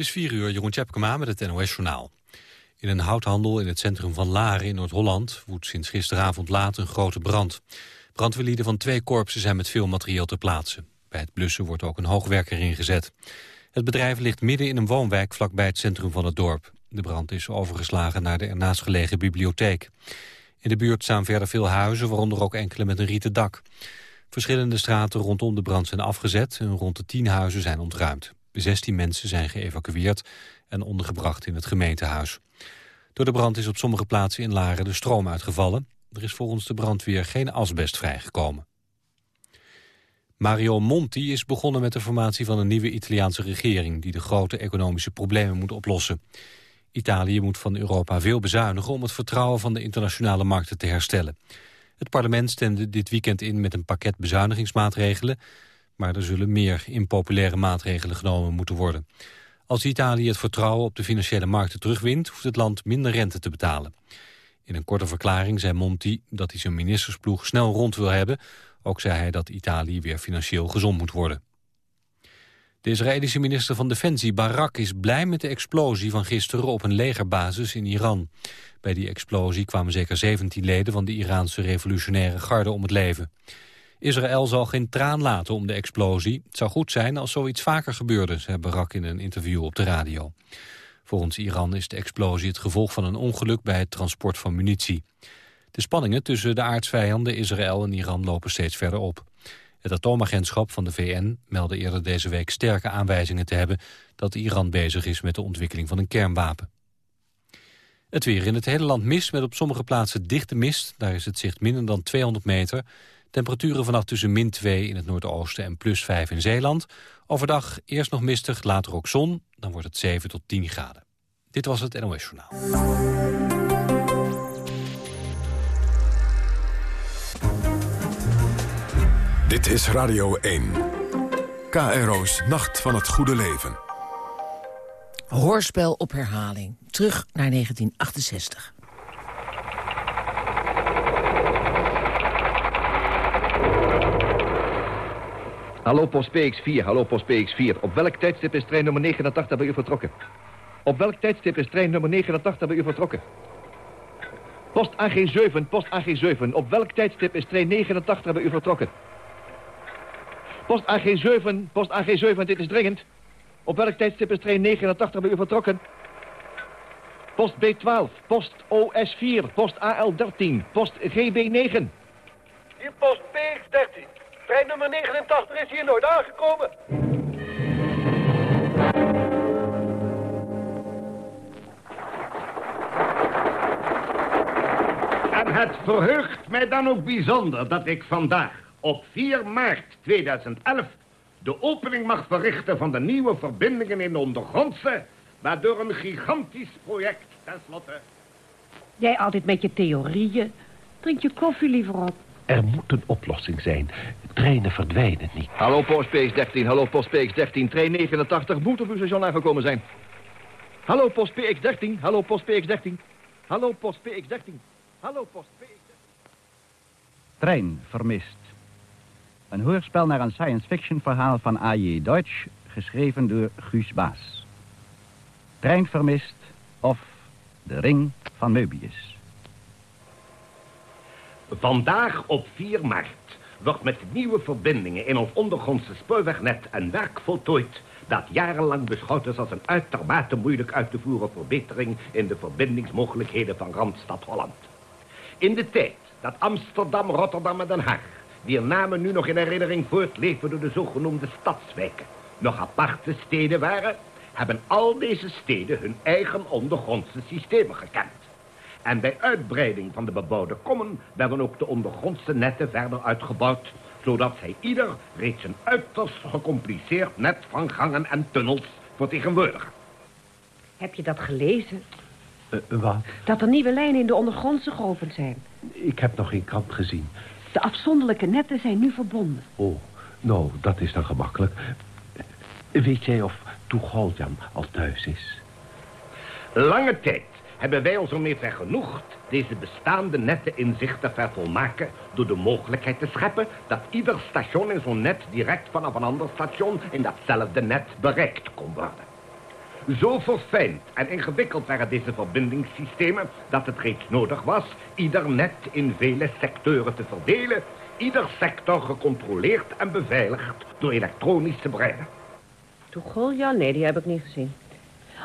is 4 uur, Jeroen Tjepkema met het NOS-journaal. In een houthandel in het centrum van Laren in Noord-Holland... woedt sinds gisteravond laat een grote brand. Brandweerlieden van twee korpsen zijn met veel materieel ter plaatse. Bij het blussen wordt ook een hoogwerker ingezet. Het bedrijf ligt midden in een woonwijk vlakbij het centrum van het dorp. De brand is overgeslagen naar de ernaast gelegen bibliotheek. In de buurt staan verder veel huizen, waaronder ook enkele met een rieten dak. Verschillende straten rondom de brand zijn afgezet... en rond de tien huizen zijn ontruimd. 16 mensen zijn geëvacueerd en ondergebracht in het gemeentehuis. Door de brand is op sommige plaatsen in Laren de stroom uitgevallen. Er is volgens de brandweer geen asbest vrijgekomen. Mario Monti is begonnen met de formatie van een nieuwe Italiaanse regering... die de grote economische problemen moet oplossen. Italië moet van Europa veel bezuinigen om het vertrouwen van de internationale markten te herstellen. Het parlement stemde dit weekend in met een pakket bezuinigingsmaatregelen... maar er zullen meer impopulaire maatregelen genomen moeten worden. Als Italië het vertrouwen op de financiële markten terugwint... hoeft het land minder rente te betalen. In een korte verklaring zei Monti dat hij zijn ministersploeg snel rond wil hebben. Ook zei hij dat Italië weer financieel gezond moet worden. De Israëlische minister van Defensie Barak is blij met de explosie van gisteren op een legerbasis in Iran. Bij die explosie kwamen zeker 17 leden van de Iraanse revolutionaire garde om het leven. Israël zal geen traan laten om de explosie. Het zou goed zijn als zoiets vaker gebeurde, zei Barak in een interview op de radio. Volgens Iran is de explosie het gevolg van een ongeluk bij het transport van munitie. De spanningen tussen de aardsvijanden Israël en Iran lopen steeds verder op. Het atoomagentschap van de VN meldde eerder deze week sterke aanwijzingen te hebben dat Iran bezig is met de ontwikkeling van een kernwapen. Het weer in het hele land mist met op sommige plaatsen dichte mist. Daar is het zicht minder dan 200 meter. Temperaturen vanaf tussen min 2 in het noordoosten en plus 5 in Zeeland. Overdag eerst nog mistig, later ook zon. Dan wordt het 7 tot 10 graden. Dit was het NOS Journaal. Dit is Radio 1. KRO's Nacht van het Goede Leven. Hoorspel op herhaling. Terug naar 1968. Hallo post PX4, hallo post PX4. Op welk tijdstip is trein nummer 89 bij u vertrokken? Op welk tijdstip is trein nummer 89 bij u vertrokken? Post AG7, post AG7. Op welk tijdstip is trein 89 bij u vertrokken? Post AG7, post AG7, dit is dringend. Op welk tijdstip is trein 89 bij u vertrokken? Post B12, post OS4, post AL13, post GB9. Hier post PX13. Trein nummer 89 is hier nooit aangekomen. En het verheugt mij dan ook bijzonder dat ik vandaag op 4 maart 2011 de opening mag verrichten van de nieuwe verbindingen in de ondergrondse, waardoor een gigantisch project tenslotte... Jij altijd met je theorieën. Drink je koffie liever op. Er moet een oplossing zijn. Treinen verdwijnen niet. Hallo post PX13, hallo post PX13. Trein 89 moet op uw station aangekomen zijn. Hallo post PX13, hallo post PX13. Hallo post PX13. Hallo post PX13. Trein vermist. Een hoorspel naar een science fiction verhaal van A.J. Deutsch, geschreven door Guus Baas. Trein vermist of De Ring van Möbius. Vandaag op 4 maart wordt met nieuwe verbindingen in ons ondergrondse spoorwegnet een werk voltooid dat jarenlang beschouwd is als een uitermate moeilijk uit te voeren verbetering in de verbindingsmogelijkheden van Randstad Holland. In de tijd dat Amsterdam, Rotterdam en Den Haag, wier namen nu nog in herinnering voortleven door de zogenoemde stadswijken, nog aparte steden waren, hebben al deze steden hun eigen ondergrondse systemen gekend. En bij uitbreiding van de bebouwde kommen werden ook de ondergrondse netten verder uitgebouwd, zodat zij ieder reeds een uiterst gecompliceerd net van gangen en tunnels vertegenwoordigen. Heb je dat gelezen? Eh, wat? Dat er nieuwe lijnen in de ondergrondse geopend zijn. Ik heb nog geen krant gezien. De afzonderlijke netten zijn nu verbonden. Oh, nou, dat is dan gemakkelijk. Weet jij of Toegoldjan al thuis is? Lange tijd hebben wij ons ermee vergenoegd deze bestaande netten in zicht te vervolmaken door de mogelijkheid te scheppen dat ieder station in zo'n net direct vanaf een ander station in datzelfde net bereikt kon worden. Zo verfijnd en ingewikkeld waren deze verbindingssystemen... dat het reeds nodig was ieder net in vele sectoren te verdelen... ieder sector gecontroleerd en beveiligd door elektronische breinen. Toegol, nee, die heb ik niet gezien.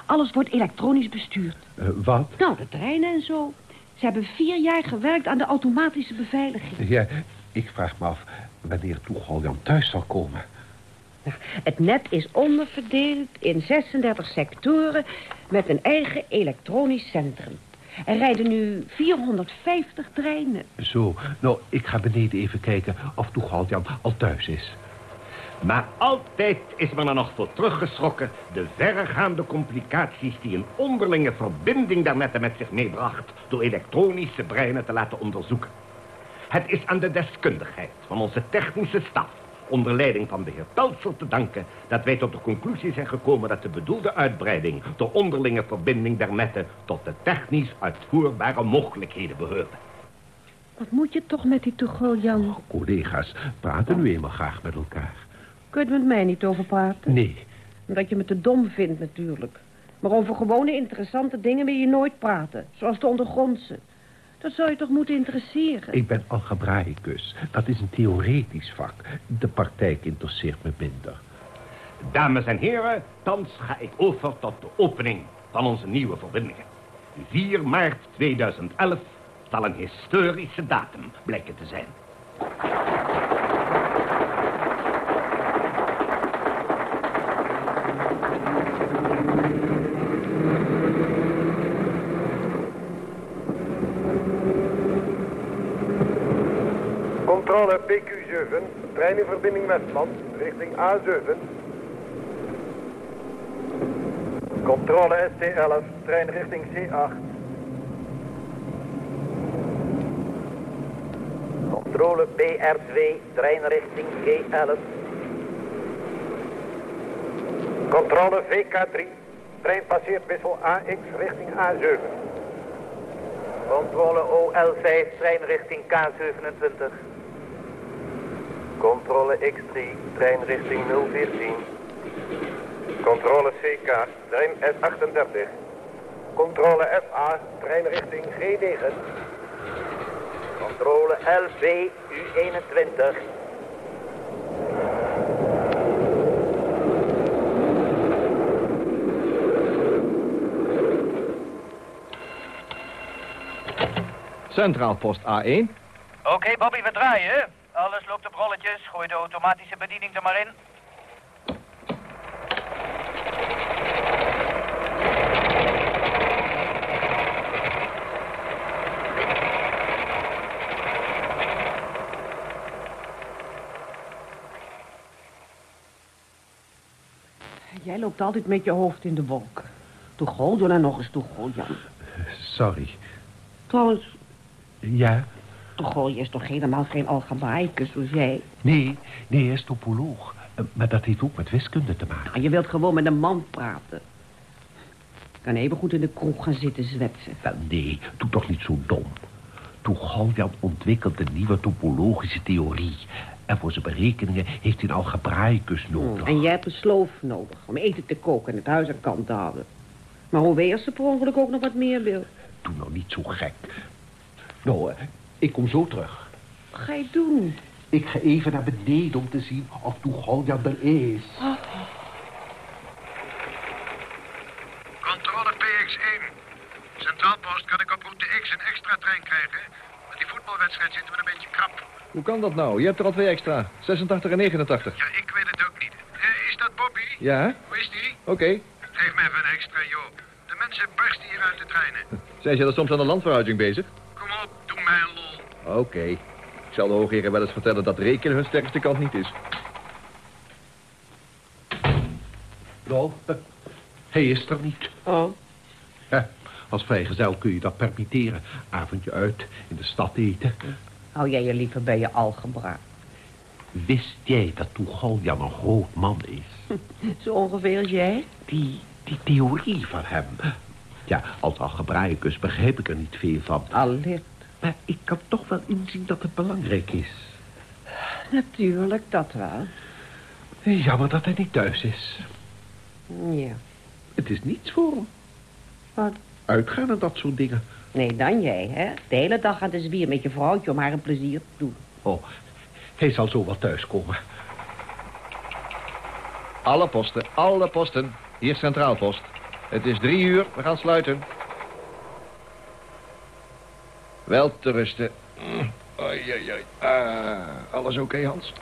Alles wordt elektronisch bestuurd. Eh, wat? Nou, de treinen en zo. Ze hebben vier jaar gewerkt aan de automatische beveiliging. Ja, ik vraag me af wanneer Jan thuis zal komen. Nou, het net is onderverdeeld in 36 sectoren met een eigen elektronisch centrum. Er rijden nu 450 treinen. Zo, nou, ik ga beneden even kijken of Jan al thuis is. Maar altijd is men er nog voor teruggeschrokken... de verregaande complicaties die een onderlinge verbinding der netten met zich meebracht... door elektronische breinen te laten onderzoeken. Het is aan de deskundigheid van onze technische staf... onder leiding van de heer Peltzer te danken... dat wij tot de conclusie zijn gekomen dat de bedoelde uitbreiding... door onderlinge verbinding der netten... tot de technisch uitvoerbare mogelijkheden behoorde. Wat moet je toch met die Togo, Jan? Collega's praten nu eenmaal graag met elkaar. Kun je met mij niet over praten? Nee. Omdat je me te dom vindt natuurlijk. Maar over gewone interessante dingen wil je nooit praten. Zoals de ondergrondse. Dat zou je toch moeten interesseren? Ik ben algebraicus. Dat is een theoretisch vak. De praktijk interesseert me minder. Dames en heren, thans ga ik over tot de opening van onze nieuwe verbindingen. 4 maart 2011 zal een historische datum blijken te zijn. Controle PQ7, trein in verbinding Westland, richting A7. Controle ST11, trein richting C8. Controle BR2, trein richting G11. Controle VK3, trein passeert wissel AX richting A7. Controle OL5, trein richting K27. Controle X3, trein richting 014. Controle CK, trein S38. Controle FA, trein richting G9. Controle LV, U21. Centraal post A1. Oké, Bobby, we draaien. Alles loopt op rolletjes. Gooi de automatische bediening er maar in. Jij loopt altijd met je hoofd in de wolk. Toegol, doe dan nog eens toegol, Jan. Sorry. Trouwens, Ja? Toegol, je is toch helemaal geen algebraicus zoals jij? Nee, nee, hij is topoloog. Eh, Maar dat heeft ook met wiskunde te maken. En je wilt gewoon met een man praten. Kan even goed in de kroeg gaan zitten zwetsen. Wel, nee, doe toch niet zo dom. Toegaljan ontwikkelt een nieuwe topologische theorie. En voor zijn berekeningen heeft hij een algebraicus nodig. En jij hebt een sloof nodig om eten te koken en het huis aan kant te houden. Maar hoe weet als ze per ongeluk ook nog wat meer wil? Doe nou niet zo gek. Nou, eh, ik kom zo terug. Wat ga je doen? Ik ga even naar beneden om te zien of Toegaljan er is. Controle PX1. Centraalpost, kan ik op route X een extra trein krijgen? Met die voetbalwedstrijd zitten we een beetje krap. Hoe kan dat nou? Je hebt er al twee extra. 86 en 89. Ja, ik weet het ook niet. Eh, is dat Bobby? Ja? Hoe is die? Oké. Geef me even een extra, joh. De mensen barsten hier uit de treinen. Zijn ze er soms aan de landverhuizing bezig? Kom op, doe mij een lol. Oké. Ik zal de hoogheren wel eens vertellen dat rekenen hun sterkste kant niet is. Nou, eh, hij is er niet. Oh. Eh, als vrijgezel kun je dat permitteren. Avondje uit, in de stad eten. Hou jij je liever bij je algebra. Wist jij dat Toegaljan een groot man is? Zo ongeveer als jij? Die, die theorie van hem. Ja, als algebraicus begrijp ik er niet veel van. Allicht. Maar ik kan toch wel inzien dat het belangrijk is. Natuurlijk, dat wel. Jammer dat hij niet thuis is. Ja. Het is niets voor hem. Wat? Uitgaan en dat soort dingen. Nee, dan jij, hè? De hele dag aan de zwier met je vrouwtje om haar een plezier te doen. Oh, hij zal zo wel thuiskomen. Alle posten, alle posten. Hier centraalpost. Het is drie uur, we gaan sluiten. Wel te rusten. Oei, oei, oei. Alles oké, Hans?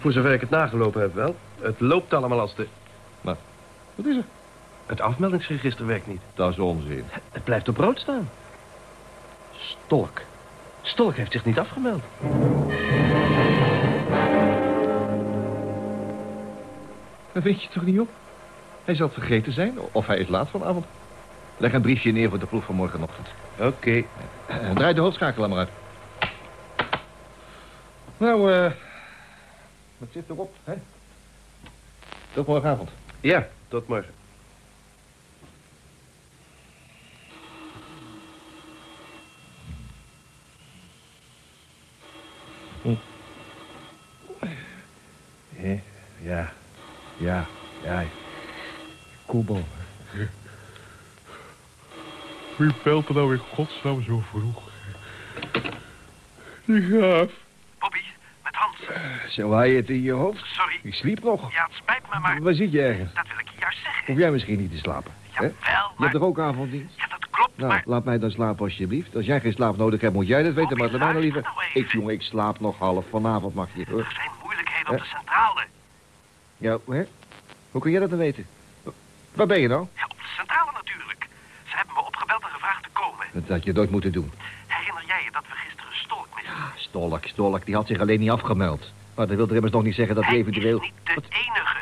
Voor zover ik het nagelopen heb wel. Het loopt allemaal als de... Wat? Wat is er? Het afmeldingsregister werkt niet. Dat is onzin. Het blijft op rood staan. Stolk. Stolk heeft zich niet afgemeld. Dat weet je toch niet op? Hij zal het vergeten zijn, of hij is laat vanavond. Leg een briefje neer voor de ploeg van morgenochtend. Oké. Eh, Draai de hoofdschakelaar maar uit. Nou, eh... wat zit erop, hè? Tot morgenavond. Ja, tot morgen. Hé, ja, ja, ja. Koebel. Wie belt er nou in godsnaam zo vroeg? Die gaaf. Bobby, met Hans. Zo haal je het in je hoofd? Sorry. Je sliep nog. Ja, het spijt me, maar... Waar zit je ergens? Dat wil ik je juist zeggen. Hoef jij misschien niet te slapen? hè? Jawel, Je maar... hebt toch ook avonddienst? Ja, dat klopt, Nou, maar... laat mij dan slapen alsjeblieft. Als jij geen slaap nodig hebt, moet jij dat weten. Maar laat mij nou liever... Ik, jongen, ik slaap nog half. Vanavond mag je, hoor. Er zijn moeilijkheden op de centrale. Ja, hè? Hoe kun jij dat dan weten? Waar ben je nou? Ja, op de centrale natuurlijk. Ze hebben me opgebeld en gevraagd te komen. Dat had je nooit moeten doen. Herinner jij je dat we gisteren Stolk misten? Stolk, Stolk, die had zich alleen niet afgemeld. Maar dat wil er immers nog niet zeggen dat hij eventueel... niet de enige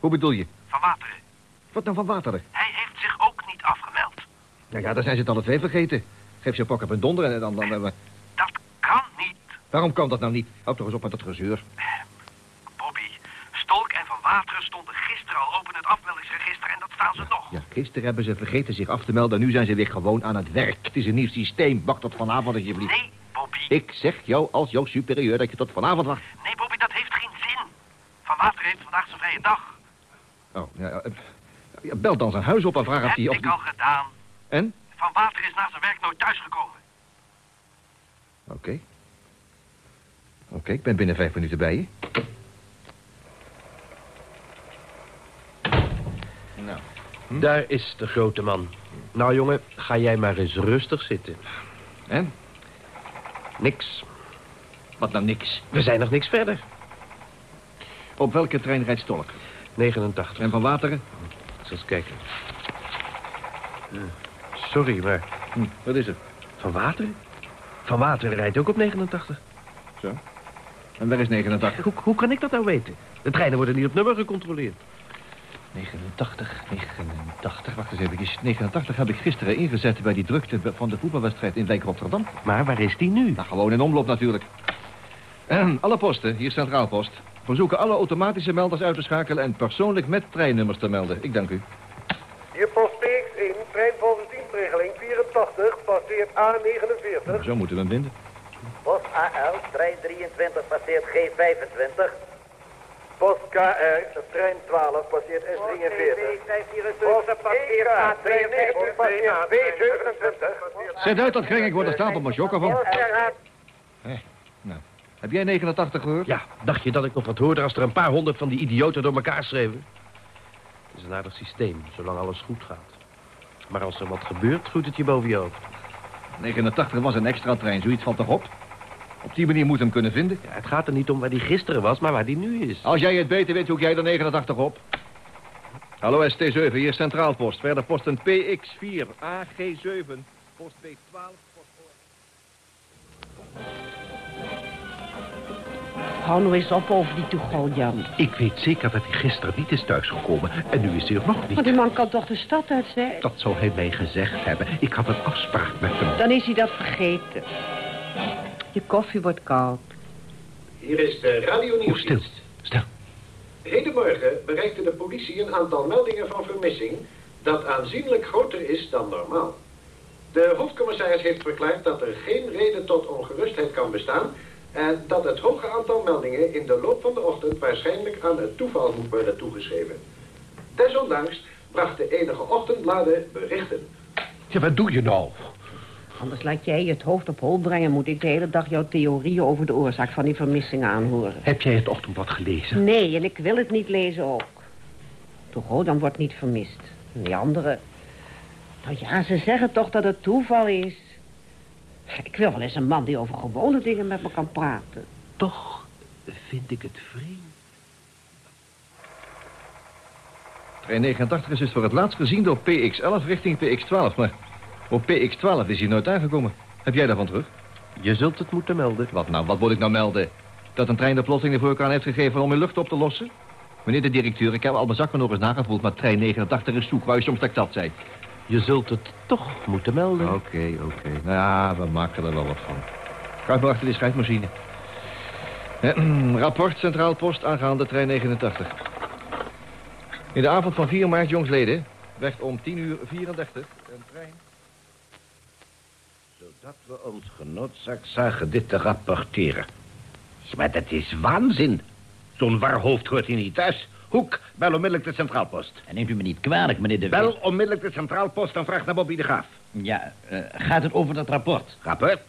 Hoe bedoel je? van Wateren. Wat nou van Wateren? Hij heeft zich ook niet afgemeld. Nou ja, dan zijn ze het alle twee vergeten. Geef ze een pak op een donder en dan... dan, dan Dat kan niet. Waarom kan dat nou niet? Houd toch eens op met dat gezeur. Bobby, Stolk en Van Wateren stonden gisteren al open in het afmeldingsregister en dat staan ze nog. Ja, gisteren hebben ze vergeten zich af te melden... en nu zijn ze weer gewoon aan het werk. Het is een nieuw systeem. Wacht tot vanavond alsjeblieft. Nee, Bobby. Ik zeg jou als jouw superieur dat je tot vanavond wacht. Nee, Bobby, dat heeft geen zin. Van Wateren heeft vandaag zijn vrije dag. Oh, ja, bel dan zijn huis op en vraag of Heb hij... Of ik al gedaan. En? Van Wateren is na zijn werk nooit thuisgekomen. Oké. Oké, ik ben binnen vijf minuten bij je. Nou. Daar is de grote man. Nou, jongen, ga jij maar eens rustig zitten. En? Niks. Wat nou niks? We zijn nog niks verder. Op welke trein rijdt Stolk? 89. En van Wateren? Eens eens kijken. Eh, Sorry, maar... Hm, wat is er? Van Water? Van Water rijdt ook op 89. Zo. En waar is 89? Hoe, hoe kan ik dat nou weten? De treinen worden niet op nummer gecontroleerd. 89, 89, wacht eens even. 89 heb ik gisteren ingezet bij die drukte van de voetbalwedstrijd in Wijk Rotterdam. Maar waar is die nu? Nou, gewoon in omloop natuurlijk. En alle posten, hier centraalpost, verzoeken alle automatische melders uit te schakelen en persoonlijk met treinnummers te melden. Ik dank u. Hier post PX1, trein volgens dienstregeling 84, passeert A49. Zo moeten we hem vinden. Post AL, trein 23 passeert G25. Post KR, trein 12 passeert S43. Post passeert A92, passeert B27. Zet uit, dat kring ik word er stapel maar jokken van. Hé, nou. Heb jij 89 gehoord? Ja, dacht je dat ik nog wat hoorde als er een paar honderd van die idioten door elkaar schreven? Het is een aardig systeem, zolang alles goed gaat. Maar als er wat gebeurt, groeit het je boven je hoofd. 89 was een extra trein, zoiets valt toch op? Op die manier moet je hem kunnen vinden. Ja, het gaat er niet om waar die gisteren was, maar waar die nu is. Als jij het beter weet, zoek jij de 89 op. Hallo ST7, hier centraalpost. Verder posten PX4, AG7, post B12. Hou nou eens op over die toegol, Jan. Ik weet zeker dat hij gisteren niet is thuisgekomen. En nu is hij er nog Maar niet. die man kan toch de stad uit zijn? Dat zou hij mij gezegd hebben. Ik had een afspraak met hem. Dan is hij dat vergeten. Je koffie wordt koud. Hier is de radionieuwsdienst. Stil. Hedenmorgen bereikte de politie een aantal meldingen van vermissing dat aanzienlijk groter is dan normaal. De hoofdcommissaris heeft verklaard dat er geen reden tot ongerustheid kan bestaan en dat het hoge aantal meldingen in de loop van de ochtend waarschijnlijk aan het toeval moet worden toegeschreven. Desondanks brachten enige ochtendbladen berichten. Ja, wat doe je nou? Anders laat jij je het hoofd op hol brengen... moet ik de hele dag jouw theorieën over de oorzaak van die vermissingen aanhoren. Heb jij het ochtendblad gelezen? Nee, en ik wil het niet lezen ook. Toch, oh, dan wordt niet vermist. En die andere... Nou ja, ze zeggen toch dat het toeval is. Ik wil wel eens een man die over gewone dingen met me kan praten. Toch vind ik het vreemd. Trein 89 is dus voor het laatst gezien door PX11 richting PX12, maar op PX12 is hij nooit aangekomen. Heb jij daarvan terug? Je zult het moeten melden. Wat nou, wat moet ik nou melden? Dat een trein de plotseling de voorkeur aan heeft gegeven om in lucht op te lossen? Meneer de directeur, ik heb al mijn zakken nog eens nagevoeld, maar trein 89 is zoek. Wou je soms dat dat zei? Je zult het toch moeten melden. Oké, oké. Nou ja, we maken er wel wat van. Ga maar achter die scheidmachine. Eh, rapport Centraal Post aangaande trein 89. In de avond van 4 maart, jongsleden, werd om 10 uur 34 een trein... Zodat we ons genoodzaakt zagen dit te rapporteren. Maar dat is waanzin. Zo'n waarhoofd hoort hier niet thuis. Hoek, bel onmiddellijk de centraalpost. En neemt u me niet kwalijk, meneer de Bel onmiddellijk de centraalpost en vraag naar Bobby de Graaf. Ja, uh, gaat het over dat rapport? Rapport?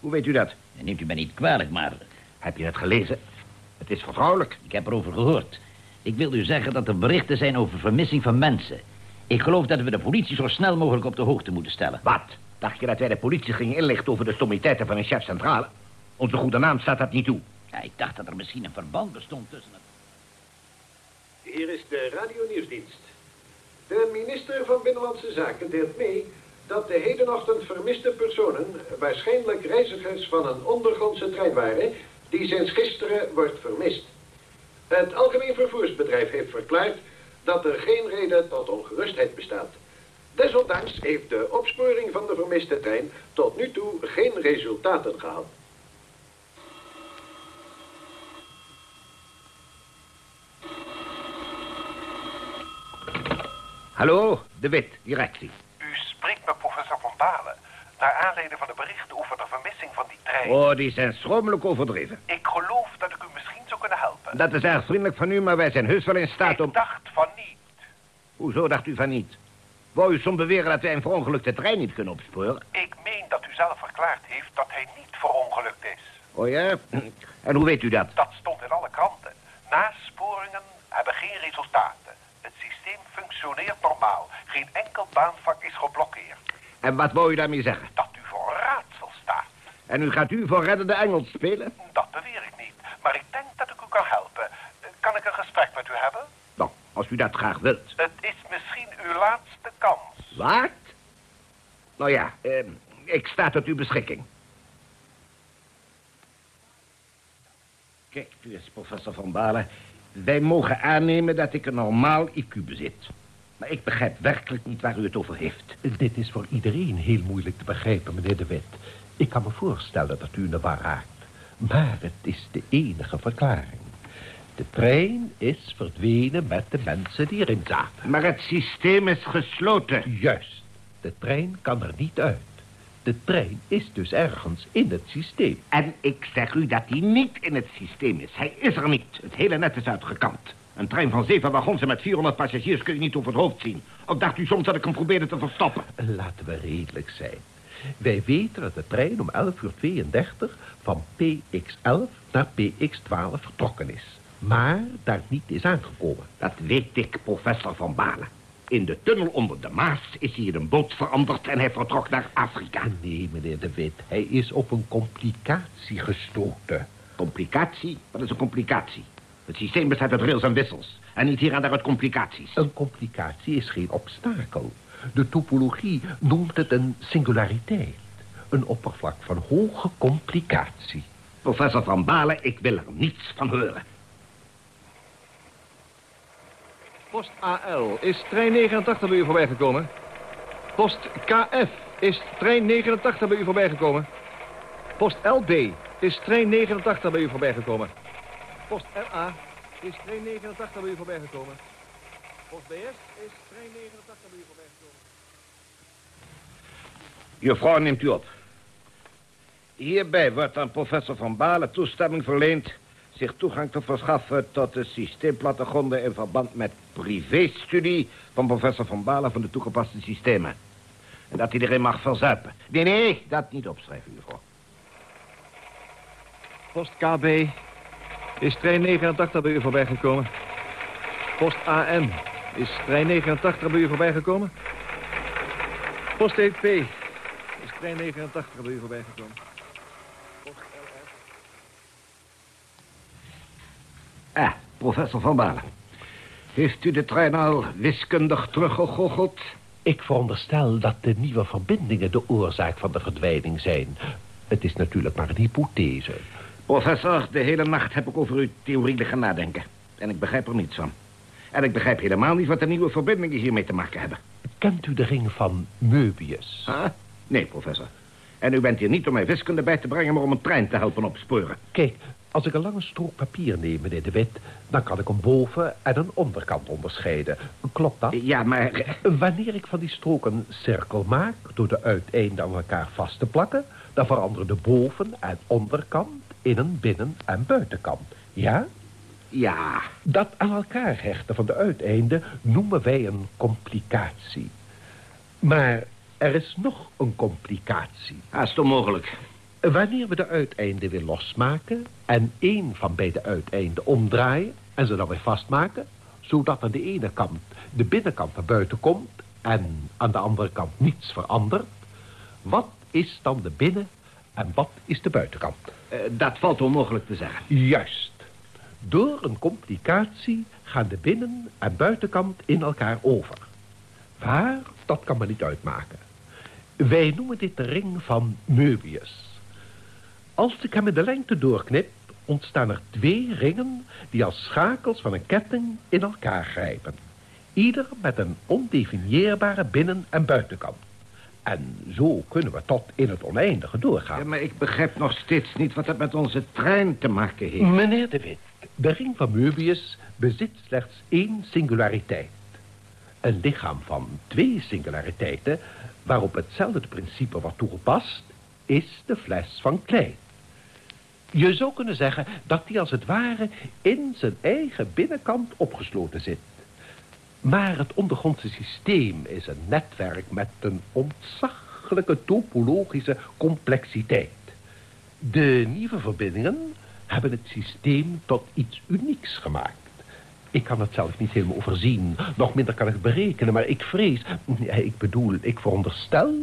Hoe weet u dat? En neemt u me niet kwalijk, maar... Heb je het gelezen? Het is vertrouwelijk. Ik heb erover gehoord. Ik wil u zeggen dat er berichten zijn over vermissing van mensen. Ik geloof dat we de politie zo snel mogelijk op de hoogte moeten stellen. Wat? Dacht je dat wij de politie gingen inlichten over de stommiteiten van een chef centrale? Onze goede naam staat dat niet toe. Ja, ik dacht dat er misschien een verband bestond tussen het... Hier is de radionieuwsdienst. De minister van Binnenlandse Zaken deelt mee dat de hedenochtend vermiste personen waarschijnlijk reizigers van een ondergrondse trein waren die sinds gisteren wordt vermist. Het Algemeen Vervoersbedrijf heeft verklaard dat er geen reden tot ongerustheid bestaat. Desondanks heeft de opsporing van de vermiste trein tot nu toe geen resultaten gehaald. Hallo, de Wit, directie. U spreekt met professor Van Balen. Naar aanleiding van de berichten over de vermissing van die trein. Oh, die zijn schromelijk overdreven. Ik geloof dat ik u misschien zou kunnen helpen. Dat is erg vriendelijk van u, maar wij zijn heus wel in staat om... Ik dacht van niet. Hoezo dacht u van niet? Wou u soms beweren dat wij een verongelukte trein niet kunnen opsporen? Ik meen dat u zelf verklaard heeft dat hij niet verongelukt is. Oh ja? En hoe weet u dat? Dat stond in alle kranten. Nasporingen hebben geen resultaten. Het systeem functioneert normaal. Geen enkel baanvak is geblokkeerd. En wat wou u daarmee zeggen? Dat u voor raadsel staat. En nu gaat u voor reddende engels spelen? Dat beweer ik niet. Maar ik denk dat ik u kan helpen. Kan ik een gesprek met u hebben? Nou, als u dat graag wilt. Het is misschien uw laatste kans. Wat? Nou ja, eh, ik sta tot uw beschikking. Kijk, u is professor Van Balen. Wij mogen aannemen dat ik een normaal IQ bezit. Maar ik begrijp werkelijk niet waar u het over heeft. Dit is voor iedereen heel moeilijk te begrijpen, meneer De Wit. Ik kan me voorstellen dat u in de war raakt. Maar het is de enige verklaring. De trein is verdwenen met de mensen die erin zaten. Maar het systeem is gesloten. Juist. De trein kan er niet uit. De trein is dus ergens in het systeem. En ik zeg u dat hij niet in het systeem is. Hij is er niet. Het hele net is uitgekant. Een trein van zeven wagons en met 400 passagiers kun je niet over het hoofd zien. Of dacht u soms dat ik hem probeerde te verstoppen? Laten we redelijk zijn. Wij weten dat de trein om 11 uur 32 van PX11 naar PX12 vertrokken is. Maar daar niet is aangekomen. Dat weet ik, professor Van Balen. In de tunnel onder de Maas is hij in een boot veranderd en hij vertrok naar Afrika. Nee, meneer De Wit, hij is op een complicatie gestoten. Complicatie? Wat is een complicatie? Het systeem bestaat uit rails en wissels. En niet hier en daar uit complicaties. Een complicatie is geen obstakel. De topologie noemt het een singulariteit. Een oppervlak van hoge complicatie. Professor Van Balen, ik wil er niets van horen. Post AL, is trein 89 bij u voorbijgekomen? Post KF, is trein 89 bij u voorbijgekomen? Post LB, is trein 89 bij u voorbijgekomen? Post LA, is trein 89 bij u voorbijgekomen? Post BS, is trein 89 bij u voorbijgekomen? Juffrouw, neemt u op. Hierbij wordt aan professor Van Balen toestemming verleend... zich toegang te verschaffen tot de systeemplattegronden in verband met privéstudie van professor Van Balen van de toegepaste systemen. En dat iedereen mag verzuipen. Nee, nee, dat niet opschrijven, mevrouw. Post KB. Is trein 89 bij u voorbij gekomen? Post AM. Is trein 89 bij u voorbij gekomen? Post EP. Is trein 89 bij u voorbij Ah, professor Van Balen. Heeft u de trein al wiskundig teruggegocheld? Ik veronderstel dat de nieuwe verbindingen de oorzaak van de verdwijning zijn. Het is natuurlijk maar een hypothese. Professor, de hele nacht heb ik over uw theorie liggen nadenken. En ik begrijp er niets van. En ik begrijp helemaal niet wat de nieuwe verbindingen hiermee te maken hebben. Kent u de ring van Möbius? Huh? Nee, professor. En u bent hier niet om mij wiskunde bij te brengen... maar om een trein te helpen opsporen. Kijk, als ik een lange strook papier neem, meneer De Wit... dan kan ik een boven- en een onderkant onderscheiden. Klopt dat? Ja, maar... Wanneer ik van die strook een cirkel maak... door de uiteinden aan elkaar vast te plakken... dan veranderen de boven- en onderkant in een binnen- en buitenkant. Ja? Ja. Dat aan elkaar hechten van de uiteinden noemen wij een complicatie. Maar er is nog een complicatie. Haast onmogelijk. Wanneer we de uiteinden weer losmaken... en één van beide uiteinden omdraaien... en ze dan weer vastmaken... zodat aan de ene kant de binnenkant naar buiten komt... en aan de andere kant niets verandert... wat is dan de binnen- en wat is de buitenkant? Uh, dat valt onmogelijk te zeggen. Juist. Door een complicatie gaan de binnen- en buitenkant in elkaar over. Waar, dat kan men niet uitmaken. Wij noemen dit de ring van Möbius. Als ik hem in de lengte doorknip, ontstaan er twee ringen... die als schakels van een ketting in elkaar grijpen. Ieder met een ondefinieerbare binnen- en buitenkant. En zo kunnen we tot in het oneindige doorgaan. Ja, maar ik begrijp nog steeds niet wat dat met onze trein te maken heeft. Meneer de Wit, de ring van Möbius bezit slechts één singulariteit. Een lichaam van twee singulariteiten... waarop hetzelfde principe wordt toegepast... is de fles van Klein. Je zou kunnen zeggen dat die als het ware in zijn eigen binnenkant opgesloten zit. Maar het ondergrondse systeem is een netwerk met een ontzaglijke topologische complexiteit. De nieuwe verbindingen hebben het systeem tot iets unieks gemaakt. Ik kan het zelf niet helemaal overzien, nog minder kan ik het berekenen, maar ik vrees, ik bedoel, ik veronderstel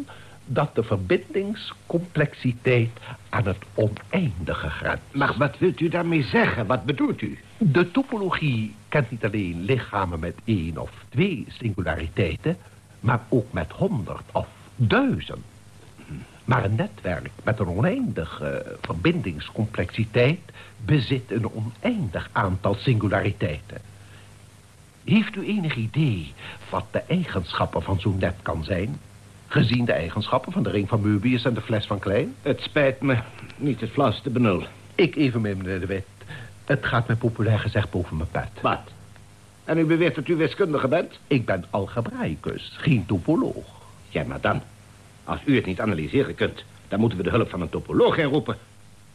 dat de verbindingscomplexiteit aan het oneindige grenst. Maar wat wilt u daarmee zeggen? Wat bedoelt u? De topologie kent niet alleen lichamen met één of twee singulariteiten... maar ook met honderd of duizend. Maar een netwerk met een oneindige verbindingscomplexiteit... bezit een oneindig aantal singulariteiten. Heeft u enig idee wat de eigenschappen van zo'n net kan zijn... Gezien de eigenschappen van de ring van Möbius en de fles van Klein? Het spijt me. Niet het flauwste benul. Ik even mee, meneer de Wit. Het gaat mij populair gezegd boven mijn pet. Wat? En u beweert dat u wiskundige bent? Ik ben algebraicus, geen topoloog. Ja, maar dan. Als u het niet analyseren kunt... dan moeten we de hulp van een topoloog inroepen.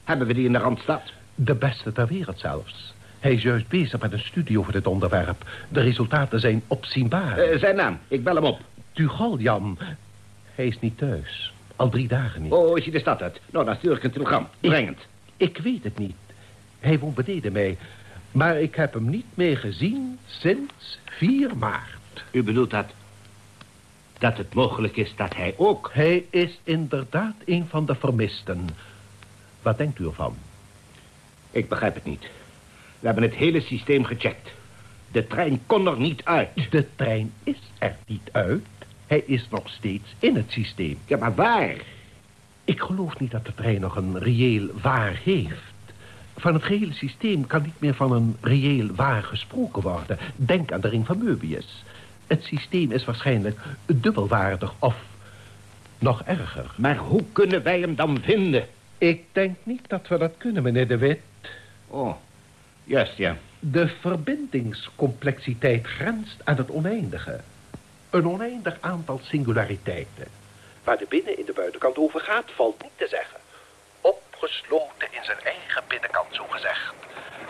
Hebben we die in de Randstad? De beste ter wereld zelfs. Hij is juist bezig met een studie over dit onderwerp. De resultaten zijn opzienbaar. Uh, zijn naam, ik bel hem op. Tugal Jan, hij is niet thuis. Al drie dagen niet. Oh, is hij de stad uit? Nou, dan stuur ik een telegram. Brengend. Ik, ik weet het niet. Hij woont beneden mij. Maar ik heb hem niet meer gezien sinds 4 maart. U bedoelt dat... dat het mogelijk is dat hij ook... Hij is inderdaad een van de vermisten. Wat denkt u ervan? Ik begrijp het niet. We hebben het hele systeem gecheckt. De trein kon er niet uit. De trein is er niet uit. Hij is nog steeds in het systeem. Ja, maar waar? Ik geloof niet dat de trein nog een reëel waar heeft. Van het gehele systeem kan niet meer van een reëel waar gesproken worden. Denk aan de ring van Möbius. Het systeem is waarschijnlijk dubbelwaardig of nog erger. Maar hoe kunnen wij hem dan vinden? Ik denk niet dat we dat kunnen, meneer De Wit. Oh, juist, ja. De verbindingscomplexiteit grenst aan het oneindige. Een oneindig aantal singulariteiten. Waar de binnen in de buitenkant over gaat, valt niet te zeggen. Opgesloten in zijn eigen binnenkant, zo gezegd.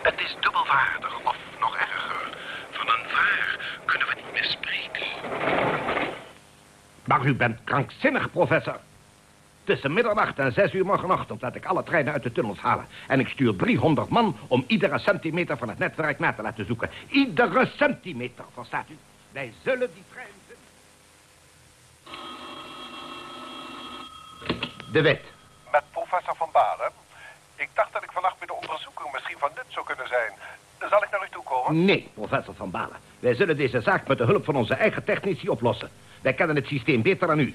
Het is dubbelwaardig, of nog erger. Van een waar kunnen we niet meer spreken. Maar u bent krankzinnig, professor. Tussen middernacht en zes uur morgenochtend laat ik alle treinen uit de tunnels halen. En ik stuur 300 man om iedere centimeter van het netwerk na te laten zoeken. Iedere centimeter, verstaat u? Wij zullen die trein De wet. Met professor Van Balen. Ik dacht dat ik vannacht bij de onderzoeking misschien van nut zou kunnen zijn. Zal ik naar u toe komen? Nee, professor Van Balen. Wij zullen deze zaak met de hulp van onze eigen technici oplossen. Wij kennen het systeem beter dan u.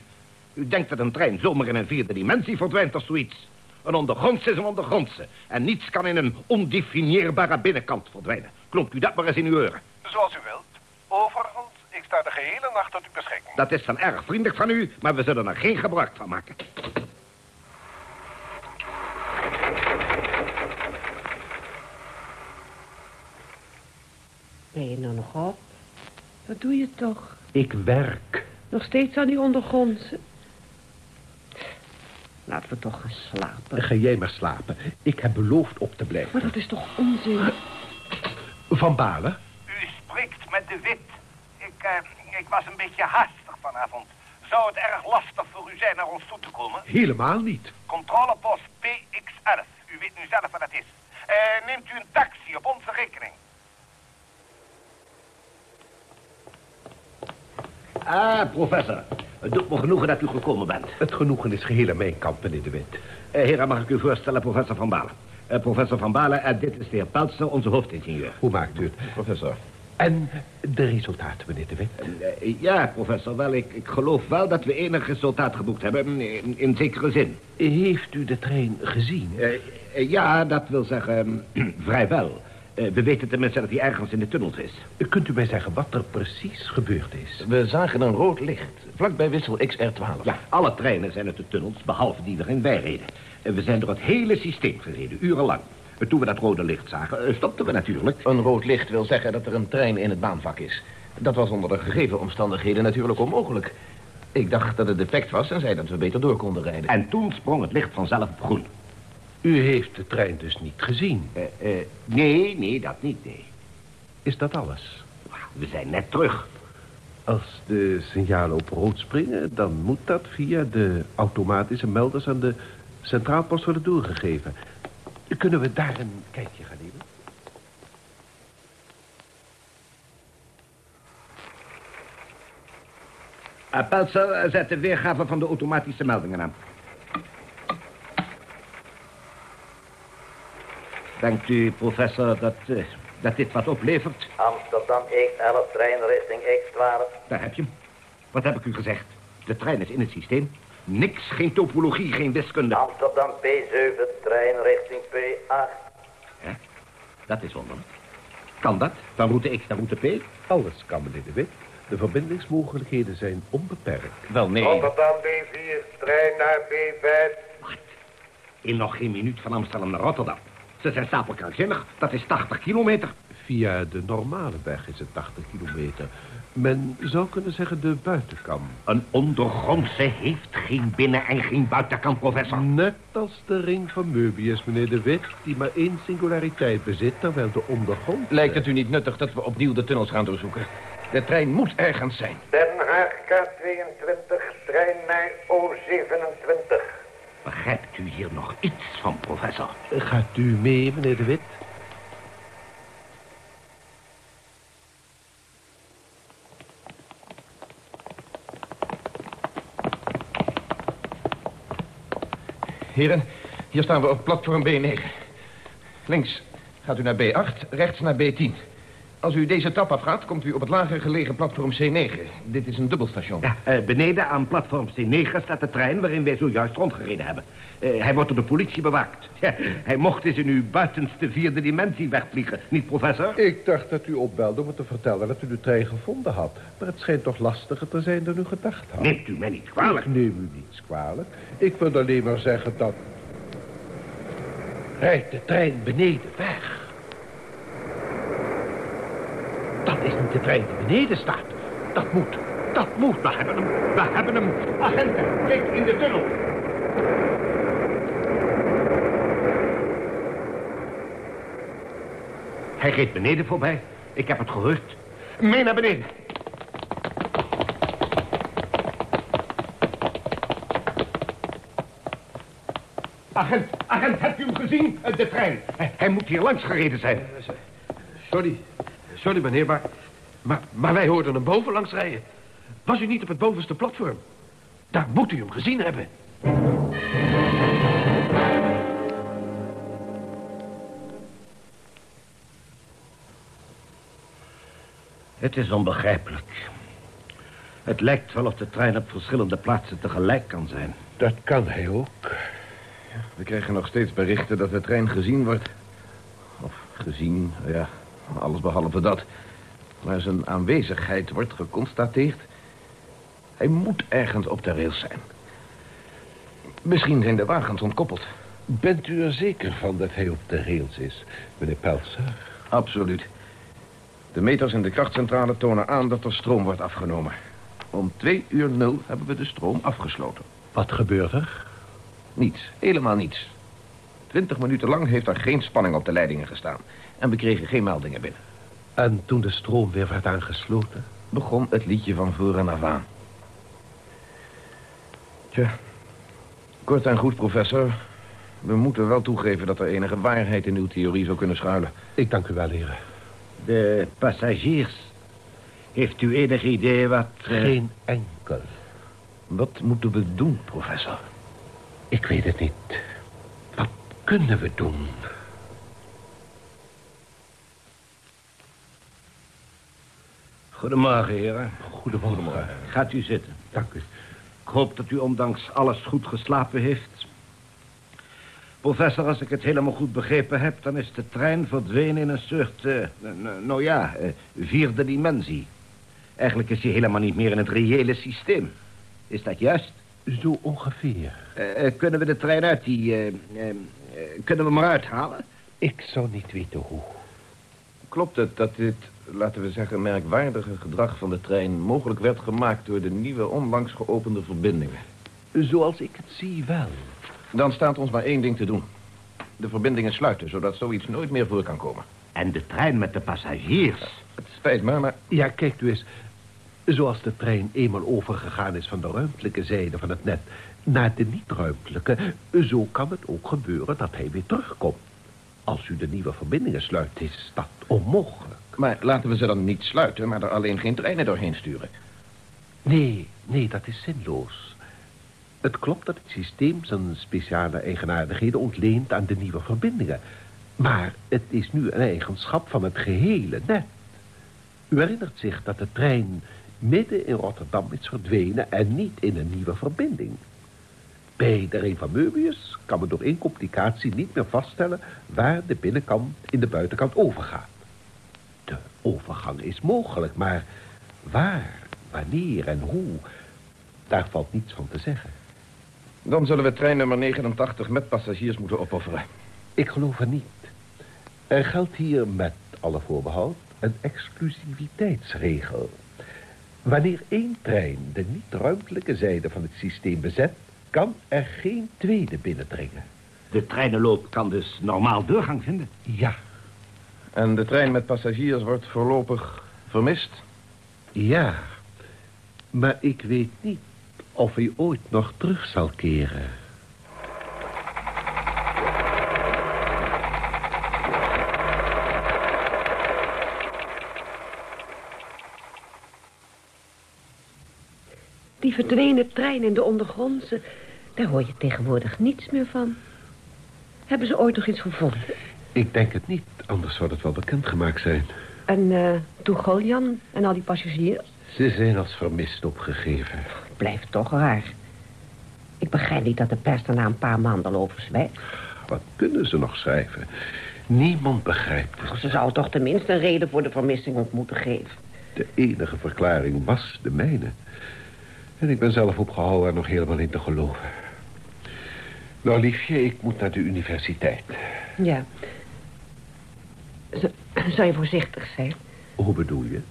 U denkt dat een trein zomaar in een vierde dimensie verdwijnt of zoiets. Een ondergrondse is een ondergrondse. En niets kan in een ondefinieerbare binnenkant verdwijnen. Klonk u dat maar eens in uw oren. Zoals u wilt. Overigens, ik sta de gehele nacht tot uw beschikking. Dat is dan erg vriendelijk van u, maar we zullen er geen gebruik van maken. Ben je nou nog op? Wat doe je toch? Ik werk. Nog steeds aan die ondergrondse? Laten we toch gaan slapen. Ga jij maar slapen. Ik heb beloofd op te blijven. Maar dat is toch onzin? Van Balen? U spreekt met de wit. Ik, eh, ik was een beetje haastig vanavond. Zou het erg lastig voor u zijn naar ons toe te komen? Helemaal niet. Controlepost PX11. U weet nu zelf wat het is. Eh, neemt u een taxi op onze rekening. Ah, professor. Het doet me genoegen dat u gekomen bent. Het genoegen is geheel aan mijn kant, meneer de Wit. Eh, heren, mag ik u voorstellen, professor Van Balen. Eh, professor Van Balen, en dit is de heer Peltzer, onze hoofdingenieur. Hoe maakt u het? Professor. En de resultaten, meneer de Wit? Eh, ja, professor, wel, ik, ik geloof wel dat we enig resultaat geboekt hebben, in, in zekere zin. Heeft u de trein gezien? Eh, eh, ja, dat wil zeggen, vrij wel. Eh, we weten tenminste dat hij ergens in de tunnels is. Kunt u mij zeggen wat er precies gebeurd is? We zagen een rood licht, vlakbij wissel XR12. Ja, alle treinen zijn uit de tunnels, behalve die waarin wij reden. En we zijn door het hele systeem gereden, urenlang. En toen we dat rode licht zagen, eh, stopten we natuurlijk. Een rood licht wil zeggen dat er een trein in het baanvak is. Dat was onder de gegeven omstandigheden natuurlijk onmogelijk. Ik dacht dat het defect was en zei dat we beter door konden rijden. En toen sprong het licht vanzelf op groen. U heeft de trein dus niet gezien? Eh, eh, nee, nee, dat niet, nee. Is dat alles? We zijn net terug. Als de signalen op rood springen, dan moet dat via de automatische melders aan de centraalpost worden doorgegeven. Kunnen we daar een kijkje gaan nemen? Peltzer, eh, zet de weergave van de automatische meldingen aan. Denkt u, professor, dat, eh, dat dit wat oplevert? Amsterdam X11, trein richting X12. Daar heb je hem. Wat heb ik u gezegd? De trein is in het systeem. Niks, geen topologie, geen wiskunde. Amsterdam P7, trein richting P8. Ja, dat is wonderlijk. Kan dat? Van route X naar route P? Alles kan, meneer de Wit. De verbindingsmogelijkheden zijn onbeperkt. Wel, nee. Rotterdam B4, trein naar B5. In nog geen minuut van Amsterdam naar Rotterdam. Ze zijn stapelkrankzinnig. Dat is 80 kilometer. Via de normale weg is het 80 kilometer. Men zou kunnen zeggen de buitenkant. Een ondergrondse heeft geen binnen- en geen buitenkant, professor. Net als de ring van Möbius, meneer de Wit... die maar één singulariteit bezit, terwijl de ondergrond... Lijkt het u niet nuttig dat we opnieuw de tunnels gaan doorzoeken? De trein moet ergens zijn. Den Haag K22, trein naar O27. Begrijpt u hier nog iets van, professor? Gaat u mee, meneer de Wit? Heren, hier staan we op platform B9. Links gaat u naar B8, rechts naar B10. Als u deze trap afgaat, komt u op het lager gelegen platform C9. Dit is een dubbelstation. Ja, eh, beneden aan platform C9 staat de trein waarin wij zojuist rondgereden hebben. Eh, hij wordt door de politie bewaakt. Ja, hij mocht eens in uw buitenste vierde dimensie wegvliegen, niet professor? Ik dacht dat u opbelde om me te vertellen dat u de trein gevonden had. Maar het schijnt toch lastiger te zijn dan u gedacht had. Neemt u mij niet kwalijk? Ik neem u niets kwalijk. Ik wil alleen maar zeggen dat... Rijdt de trein beneden weg. Dat is niet de trein die beneden staat. Dat moet, dat moet. We hebben hem, we hebben hem. Agenten, kijk in de tunnel. Hij reed beneden voorbij. Ik heb het gehoord. Mee naar beneden. Agent, agent, hebt u hem gezien? Eh, De trein. Hij, hij moet hier langs gereden zijn. Sorry. Sorry, meneer, maar, maar, maar wij hoorden hem boven langs rijden. Was u niet op het bovenste platform? Daar moet u hem gezien hebben. Het is onbegrijpelijk. Het lijkt wel of de trein op verschillende plaatsen tegelijk kan zijn. Dat kan hij ook. We krijgen nog steeds berichten dat de trein gezien wordt. Of gezien, ja, alles behalve dat. Maar zijn aanwezigheid wordt geconstateerd. Hij moet ergens op de rails zijn. Misschien zijn de wagens ontkoppeld. Bent u er zeker van dat hij op de rails is, meneer Pelser? Absoluut. De meters in de krachtcentrale tonen aan dat er stroom wordt afgenomen. Om twee uur nul hebben we de stroom afgesloten. Wat gebeurt er? Niets, helemaal niets. Twintig minuten lang heeft er geen spanning op de leidingen gestaan. En we kregen geen meldingen binnen. En toen de stroom weer werd aangesloten? Begon het liedje van voren af aan. Tja, kort en goed, professor. We moeten wel toegeven dat er enige waarheid in uw theorie zou kunnen schuilen. Ik dank u wel, heren. De passagiers. Heeft u enig idee wat... eh, Geen enkel. Wat moeten we doen, professor? Ik weet het niet. Wat kunnen we doen? Goedemorgen, heren. Goedemorgen. Gaat u zitten. Dank u. Ik hoop dat u ondanks alles goed geslapen heeft. Professor, als ik het helemaal goed begrepen heb... dan is de trein verdwenen in een soort... eh, nou ja, eh, vierde dimensie. Eigenlijk is hij helemaal niet meer in het reële systeem. Is dat juist? Zo ongeveer. Eh, kunnen we de trein uit die... kunnen we hem eruit halen? Ik zou niet weten hoe. Klopt het dat dit, laten we zeggen, merkwaardige gedrag van de trein... mogelijk werd gemaakt door de nieuwe onlangs geopende verbindingen? Zoals ik het zie, wel. Dan staat ons maar één ding te doen. De verbindingen sluiten, zodat zoiets nooit meer voor kan komen. En de trein met de passagiers? Het spijt me, maar... Ja, kijk u eens. Zoals de trein eenmaal overgegaan is van de ruimtelijke zijde van het net naar de niet-ruimtelijke, zo kan het ook gebeuren dat hij weer terugkomt. Als u de nieuwe verbindingen sluit, is dat onmogelijk. Maar laten we ze dan niet sluiten, maar er alleen geen treinen doorheen sturen. Nee, nee, dat is zinloos. Het klopt dat het systeem zijn speciale eigenaardigheden ontleent aan de nieuwe verbindingen. Maar het is nu een eigenschap van het gehele net. U herinnert zich dat de trein midden in Rotterdam is verdwenen en niet in een nieuwe verbinding. Bij de Reen van Möbius kan men door één complicatie niet meer vaststellen waar de binnenkant in de buitenkant overgaat. De overgang is mogelijk, maar waar, wanneer en hoe, daar valt niets van te zeggen. Dan zullen we trein nummer 89 met passagiers moeten opofferen. Ik geloof er niet. Er geldt hier met alle voorbehoud een exclusiviteitsregel. Wanneer één trein de niet-ruimtelijke zijde van het systeem bezet... kan er geen tweede binnendringen. De treinenloop kan dus normaal doorgang vinden? Ja. En de trein met passagiers wordt voorlopig vermist? Ja. Maar ik weet niet of hij ooit nog terug zal keren. Die verdwenen trein in de ondergrondse, daar hoor je tegenwoordig niets meer van. Hebben ze ooit nog iets gevonden? Ik denk het niet, anders zou het wel bekendgemaakt zijn. En uh, en al die passagiers? Ze zijn als vermist opgegeven. Het blijft toch raar. Ik begrijp niet dat de pers er na een paar maanden over zwijgt. Wat kunnen ze nog schrijven? Niemand begrijpt het. Ze zou toch tenminste een reden voor de vermissing ook moeten geven. De enige verklaring was de mijne. En ik ben zelf opgehouden er nog helemaal in te geloven. Nou, liefje, ik moet naar de universiteit. Ja. Zou je voorzichtig zijn? Hoe bedoel je?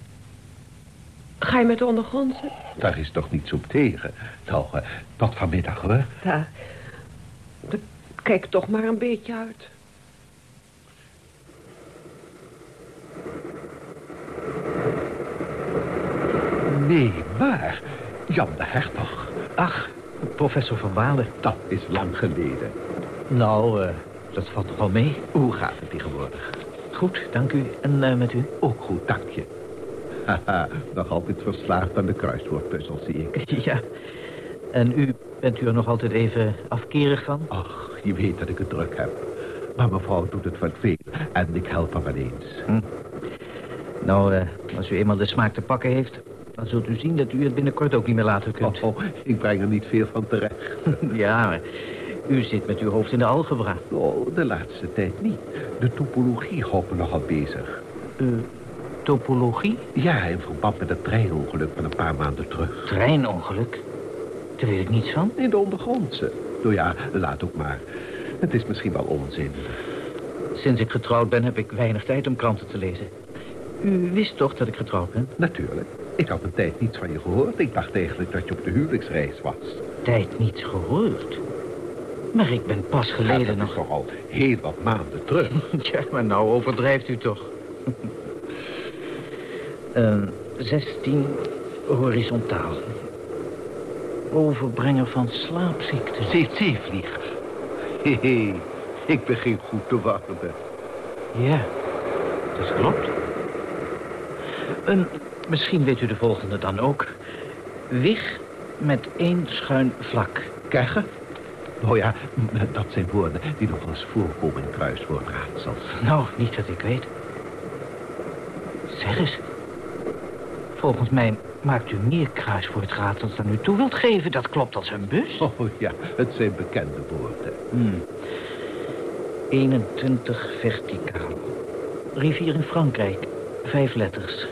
Ga je met de ondergrondse? Daar is toch niets op tegen? Nou, eh, uh, tot vanmiddag, hè? Ja, kijk toch maar een beetje uit. Nee, maar... Jan de Hertog. Ach, professor Van Walen. Dat is lang geleden. Nou, eh, dat valt toch wel mee? Hoe gaat het tegenwoordig? Goed, dank u. En eh, met u? Ook goed, dank je. Haha, nog altijd verslaafd aan de kruiswoordpuzzel, zie ik. Ja. En u, bent u er nog altijd even afkerig van? Ach, je weet dat ik het druk heb. Maar mevrouw doet het wat veel en ik help haar wel eens. Hm. Nou, eh, als u eenmaal de smaak te pakken heeft... dan zult u zien dat u het binnenkort ook niet meer laten kunt. Oh, ik breng er niet veel van terecht. ja, maar u zit met uw hoofd in de algebra. Oh, de laatste tijd niet. De topologie houdt me nogal bezig. Uh, topologie? Ja, in verband met het treinongeluk van een paar maanden terug. Treinongeluk? Daar weet ik niets van. In de ondergrondse. Nou ja, laat ook maar. Het is misschien wel onzin. Sinds ik getrouwd ben, heb ik weinig tijd om kranten te lezen. U wist toch dat ik getrouwd ben? Natuurlijk. Ik had een tijd niets van je gehoord. Ik dacht eigenlijk dat je op de huwelijksreis was. Tijd niets gehoord? Maar ik ben pas geleden ja, nog... is toch al heel wat maanden terug. ja, maar nou overdrijft u toch. uh, 16 horizontaal. Overbrenger van slaapziekte. CC-vlieg. Hehe, ik begin goed te worden. Ja, dat klopt. En misschien weet u de volgende dan ook. Wig met één schuin vlak. Krijgen? Oh ja, dat zijn woorden die nog eens voorkomen in kruiswoordraadsels. Nou, niet dat ik weet. Zeg eens. Volgens mij maakt u meer kruiswoordraadsels dan u toe wilt geven. Dat klopt als een bus. Oh ja, het zijn bekende woorden. Hmm. 21 verticaal. Rivier in Frankrijk. Vijf letters.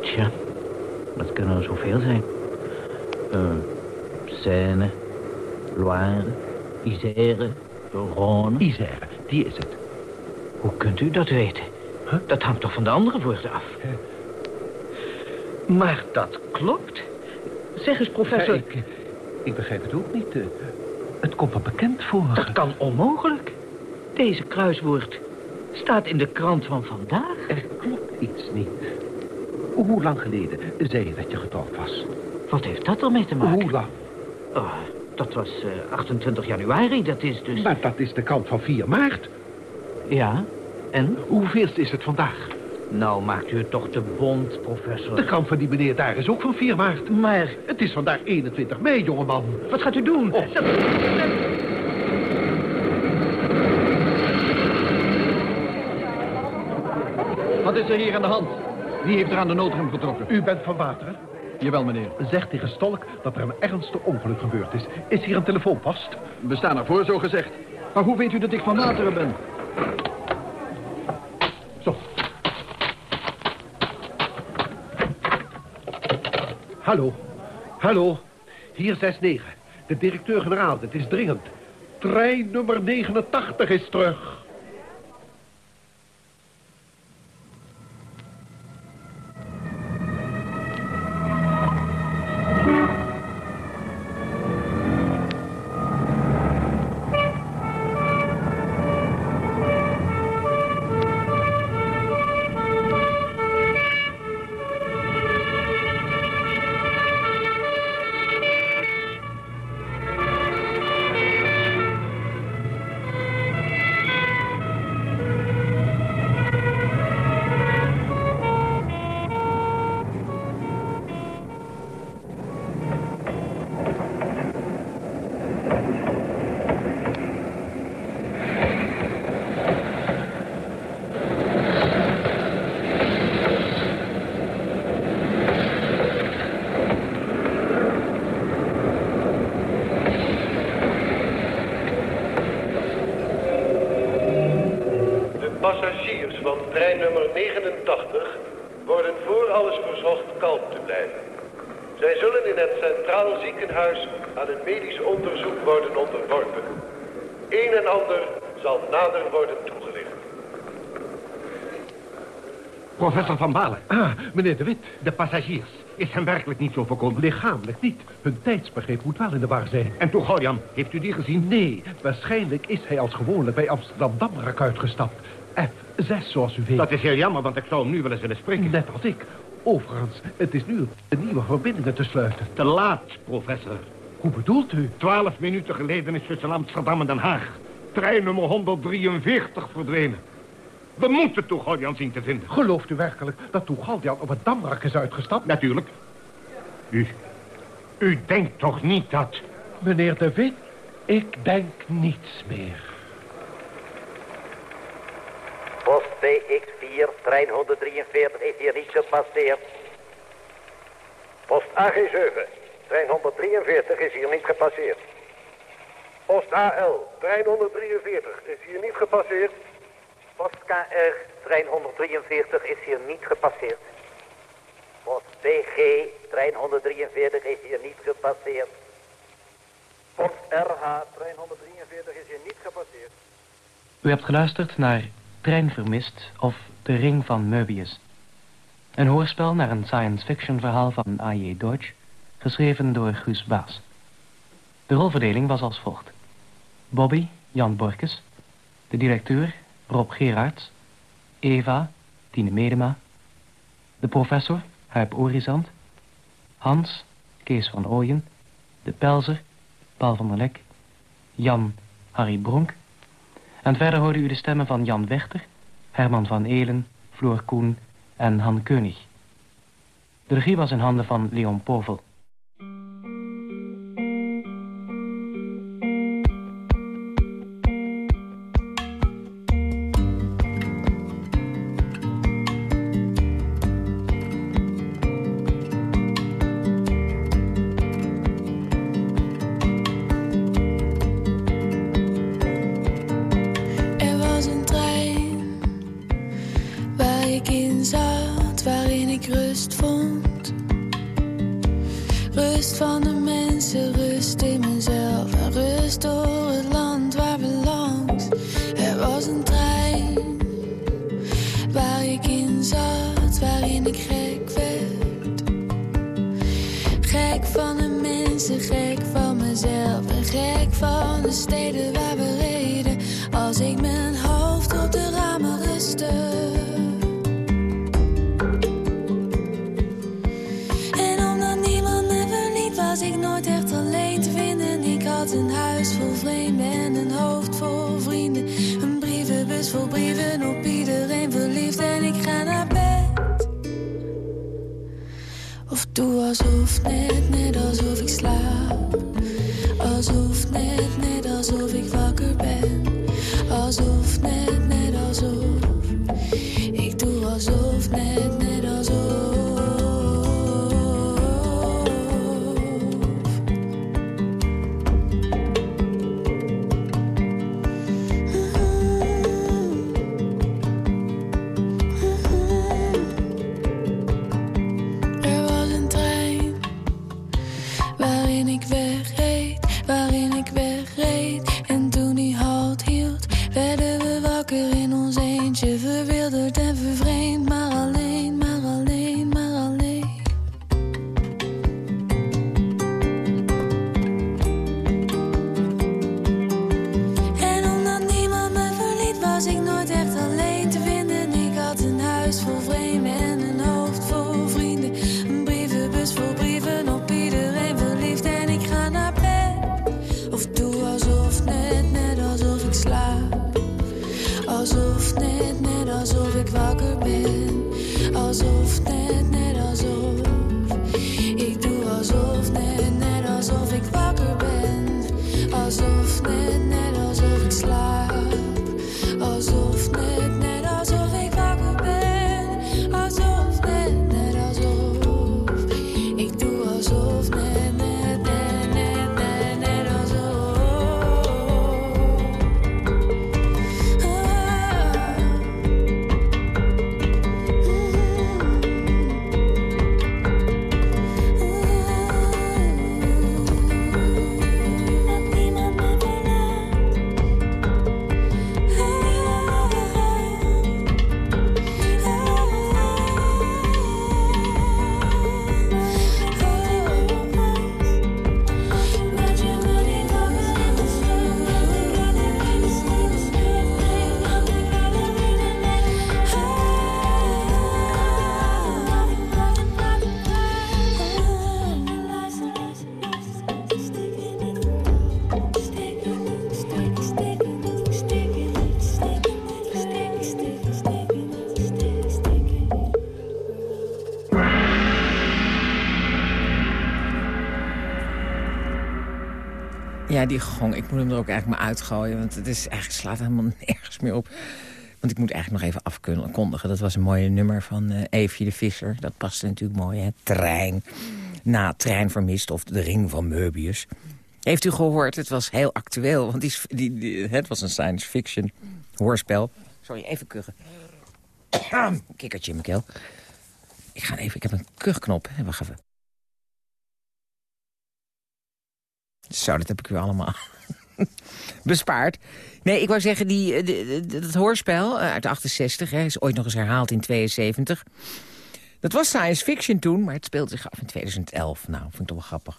Tja, dat kunnen er zoveel zijn. Uh, Seine, Loire, Isère, Rhône. Isère, die is het. Hoe kunt u dat weten? Huh? Dat hangt toch van de andere woorden af? Huh? Maar dat klopt. Zeg eens, professor... Ja, ik, ik, begrijp het ook niet. Het komt wel bekend voor. Dat kan onmogelijk. Deze kruiswoord staat in de krant van vandaag. Er klopt iets niet. Hoe lang geleden zei je dat je getrouwd was? Wat heeft dat ermee te maken? Hoe lang? Oh, dat was uh, 28 januari, dat is dus... Maar dat is de krant van 4 maart. Ja, en? Hoeveelste is het vandaag? Nou, maakt u het toch te bond, professor. De krant van die meneer daar is ook van 4 maart. Maar... Het is vandaag 21 mei, jongeman. Wat gaat u doen? Oh. Dat... Wat is er hier aan de hand? Wie heeft er aan de noodrem getrokken? U bent van Wateren? Jawel, meneer. Zeg tegen Stolk dat er een ernstig ongeluk gebeurd is. Is hier een telefoonpost? We staan ervoor, zo gezegd. Maar hoe weet u dat ik van Wateren ben? Zo. Hallo. Hallo. Hier 6-9. De directeur-generaal, het is dringend. Trein nummer 89 is terug. Passagiers van trein nummer 89 worden voor alles verzocht kalm te blijven. Zij zullen in het Centraal Ziekenhuis aan een medisch onderzoek worden onderworpen. Een en ander zal nader worden toegelicht. Professor Van Balen. Ah, meneer De Wit. De passagiers. Is hem werkelijk niet zo voorkomen? Lichamelijk niet. Hun tijdsbegrip moet wel in de war zijn. En toen Gorian, heeft u die gezien? Nee, waarschijnlijk is hij als gewoonlijk bij Amsterdam-Damrak uitgestapt. F6, zoals u weet. Dat is heel jammer, want ik zou hem nu wel eens willen spreken. Net als ik. Overigens, het is nu de nieuwe verbindingen te sluiten. Te laat, professor. Hoe bedoelt u? Twaalf minuten geleden is tussen Amsterdam en Den Haag... trein nummer 143 verdwenen. We moeten Toegaljan zien te vinden. Gelooft u werkelijk dat Toegaljan op het Damrak is uitgestapt? Natuurlijk. U, u denkt toch niet dat... Meneer De Wit, ik denk niets meer. Post BX4, trein 143 is hier niet gepasseerd. Post AG7, trein 143 is hier niet gepasseerd. Post AL, trein 143 is hier niet gepasseerd. Post KR, trein 143 is hier niet gepasseerd. Post BG, trein 143 is hier niet gepasseerd. Post RH, trein 143 is hier niet gepasseerd. U hebt geluisterd naar Trein Vermist of De Ring van Möbius. Een hoorspel naar een science fiction verhaal van A.J. Deutsch, geschreven door Guus Baas. De rolverdeling was als volgt. Bobby, Jan Borkes. De directeur, Rob Gerards. Eva, Tine Medema. De professor, Huip Orizant. Hans, Kees van Ooyen. De pelzer, Paul van der Lek. Jan, Harry Bronk. En verder hoorde u de stemmen van Jan Wechter, Herman van Elen, Floor Koen en Han Keunig. De regie was in handen van Leon Povel. Die gong. Ik moet hem er ook eigenlijk maar uitgooien. Want het is eigenlijk slaat helemaal nergens meer op. Want ik moet eigenlijk nog even afkondigen. Dat was een mooie nummer van uh, Eefje de Visser. Dat paste natuurlijk mooi, hè? Trein. Na Trein vermist of De Ring van Möbius. Heeft u gehoord? Het was heel actueel. Want die, die, het was een science fiction hoorspel. Sorry, even kuchen. Kikkertje in mijn keel. Ik ga even, ik heb een kuchknop. Wacht even. Zo, dat heb ik u allemaal bespaard. Nee, ik wou zeggen, die, dat hoorspel uit 68 hè, is ooit nog eens herhaald in 72. Dat was science fiction toen, maar het speelde zich af in 2011. Nou, vind ik toch wel grappig.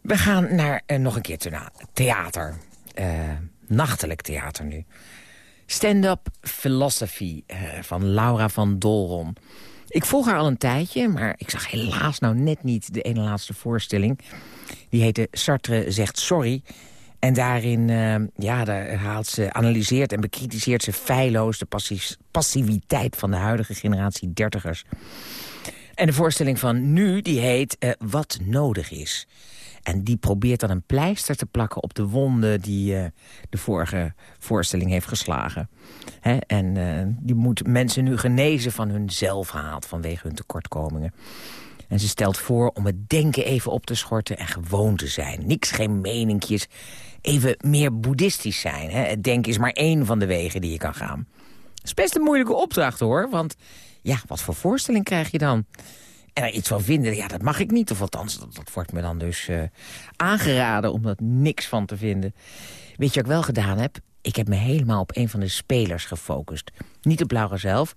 We gaan naar uh, nog een keer theater. Uh, nachtelijk theater nu. Stand-up philosophy van Laura van Dolron. Ik volg haar al een tijdje, maar ik zag helaas nou net niet de ene laatste voorstelling. Die heette Sartre zegt sorry. En daarin uh, ja, daar haalt ze, analyseert en bekritiseert ze feilloos... de passiviteit van de huidige generatie dertigers. En de voorstelling van nu, die heet uh, Wat nodig is. En die probeert dan een pleister te plakken op de wonden... die uh, de vorige voorstelling heeft geslagen. Hè? En die moet mensen nu genezen van hun zelfhaat... vanwege hun tekortkomingen. En ze stelt voor om het denken even op te schorten en gewoon te zijn. Niks, geen meninkjes. Even meer boeddhistisch zijn. Hè? Het denken is maar één van de wegen die je kan gaan. Dat is best een moeilijke opdracht hoor. Want ja, wat voor voorstelling krijg je dan? En er iets van vinden, ja, dat mag ik niet. Of althans, dat, dat wordt me dan dus uh, aangeraden om er niks van te vinden. Weet je wat ik wel gedaan heb? Ik heb me helemaal op een van de spelers gefocust. Niet op Laura zelf,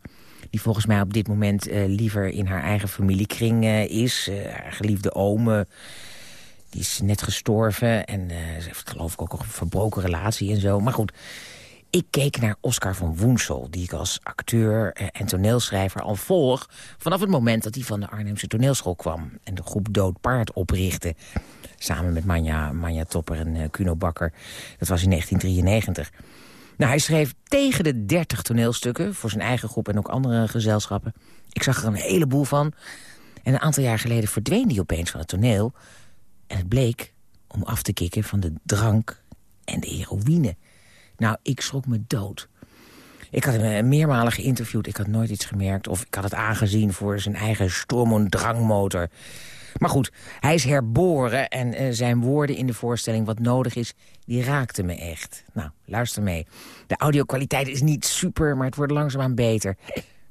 die volgens mij op dit moment uh, liever in haar eigen familiekring uh, is. Uh, haar geliefde oom, die is net gestorven. En ze heeft geloof ik ook een verbroken relatie en zo. Maar goed, ik keek naar Oscar van Woensel... die ik als acteur en toneelschrijver al volg... vanaf het moment dat hij van de Arnhemse toneelschool kwam... en de groep Dood Paard oprichtte. Samen met Manja, Manja Topper en Kuno Bakker. Dat was in 1993. Nou, hij schreef tegen de 30 toneelstukken... voor zijn eigen groep en ook andere gezelschappen. Ik zag er een heleboel van. En een aantal jaar geleden verdween hij opeens van het toneel. En het bleek om af te kicken van de drank en de heroïne. Nou, ik schrok me dood. Ik had hem meermalen geïnterviewd, ik had nooit iets gemerkt... of ik had het aangezien voor zijn eigen storm- en drangmotor... Maar goed, hij is herboren en uh, zijn woorden in de voorstelling wat nodig is... die raakten me echt. Nou, luister mee. De audio-kwaliteit is niet super, maar het wordt langzaamaan beter.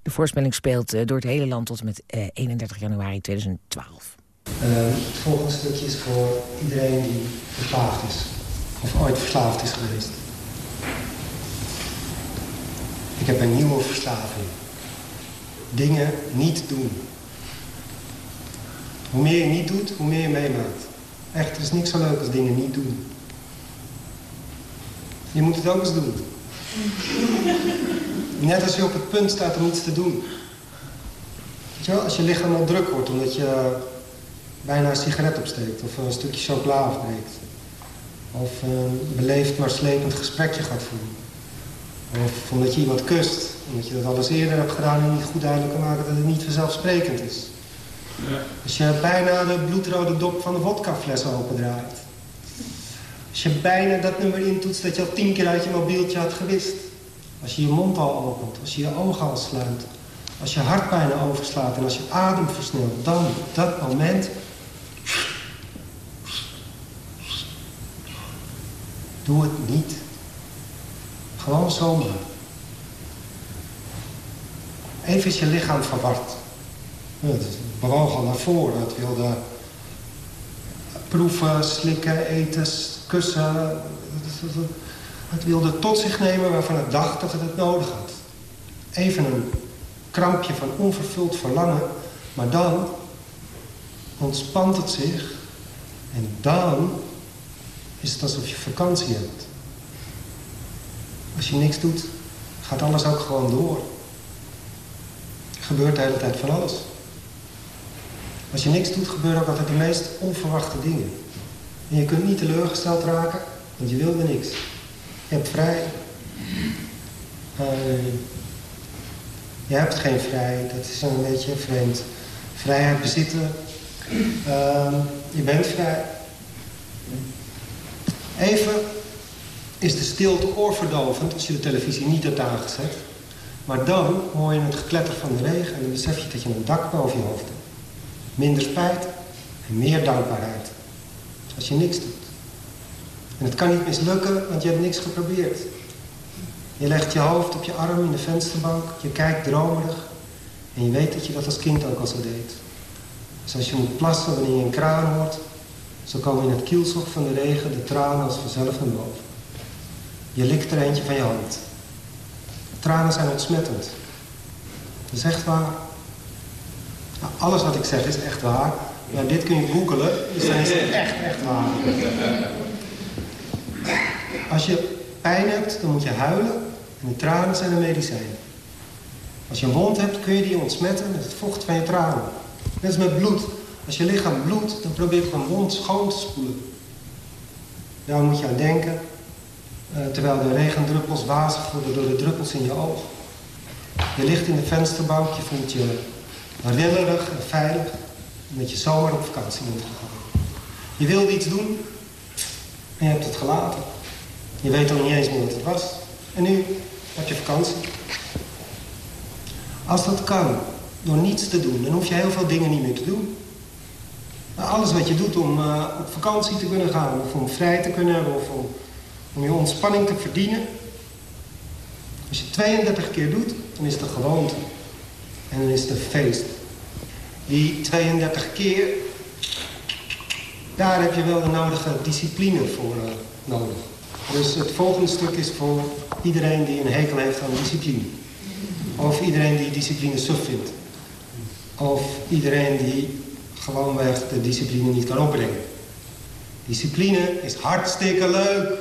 De voorspelling speelt uh, door het hele land tot met uh, 31 januari 2012. het volgende stukje is voor iedereen die verslaafd is. Of ooit verslaafd is geweest. Ik heb een nieuwe verslaving. Dingen niet doen. Hoe meer je niet doet, hoe meer je meemaakt. Echt, er is niks zo leuk als dingen niet doen. Je moet het ook eens doen. Net als je op het punt staat om iets te doen. Weet je wel, als je lichaam al druk wordt omdat je bijna een sigaret opsteekt... of een stukje chocola afbreekt. Of een beleefd maar slepend gesprekje gaat voeren. Of omdat je iemand kust, omdat je dat al eens eerder hebt gedaan... en niet goed duidelijk kan maken dat het niet vanzelfsprekend is. Als je bijna de bloedrode dop van de vodkafles opendraait. Als je bijna dat nummer intoetst dat je al tien keer uit je mobieltje had gewist. Als je je mond al opent, als je je ogen al sluit. Als je hart bijna overslaat en als je adem versnelt. Dan, dat moment... Doe het niet. Gewoon zomaar. Even is je lichaam verward. Het bewoog al naar voren. Het wilde proeven, slikken, eten, kussen. Het wilde tot zich nemen waarvan het dacht dat het het nodig had. Even een krampje van onvervuld verlangen. Maar dan ontspant het zich. En dan is het alsof je vakantie hebt. Als je niks doet, gaat alles ook gewoon door. Gebeurt de hele tijd van alles. Als je niks doet, gebeuren ook altijd de meest onverwachte dingen. En je kunt niet teleurgesteld raken, want je wilde niks. Je hebt vrij. Uh, je hebt geen vrij, dat is een beetje vreemd. Vrijheid bezitten. Uh, je bent vrij. Even is de stilte oorverdovend als je de televisie niet hebt aangezet. Maar dan hoor je het gekletter van de regen en dan besef je dat je een dak boven je hoofd hebt. Minder spijt en meer dankbaarheid. Als je niks doet. En het kan niet mislukken, want je hebt niks geprobeerd. Je legt je hoofd op je arm in de vensterbank, je kijkt dromerig en je weet dat je dat als kind ook al zo deed. Dus als je moet plassen wanneer je een kraan hoort, zo komen in het kielzog van de regen de tranen als vanzelf naar boven. Je likt er eentje van je hand. Tranen zijn ontsmettend. Dat is echt waar. Nou, alles wat ik zeg is echt waar. Maar dit kun je googelen, dan is echt, echt waar. Als je pijn hebt, dan moet je huilen. En de tranen zijn een medicijn. Als je een wond hebt, kun je die ontsmetten met het vocht van je tranen. Net als met bloed. Als je lichaam bloedt, dan probeer je een wond schoon te spoelen. Daar moet je aan denken, uh, terwijl de regendruppels wazig worden door de druppels in je oog. Je ligt in de vensterbank, je voelt je rillerig en veilig, omdat je zomaar op vakantie bent gegaan. Je wilde iets doen en je hebt het gelaten. Je weet nog niet eens meer wat het was. En nu heb je vakantie. Als dat kan, door niets te doen, dan hoef je heel veel dingen niet meer te doen. Alles wat je doet om uh, op vakantie te kunnen gaan, of om vrij te kunnen hebben, of om, om je ontspanning te verdienen. Als je 32 keer doet, dan is het een gewoonte. En dan is het feest. Die 32 keer, daar heb je wel de nodige discipline voor uh, nodig. Dus het volgende stuk is voor iedereen die een hekel heeft aan discipline. Of iedereen die discipline suf vindt. Of iedereen die gewoonweg de discipline niet kan opbrengen. Discipline is hartstikke leuk.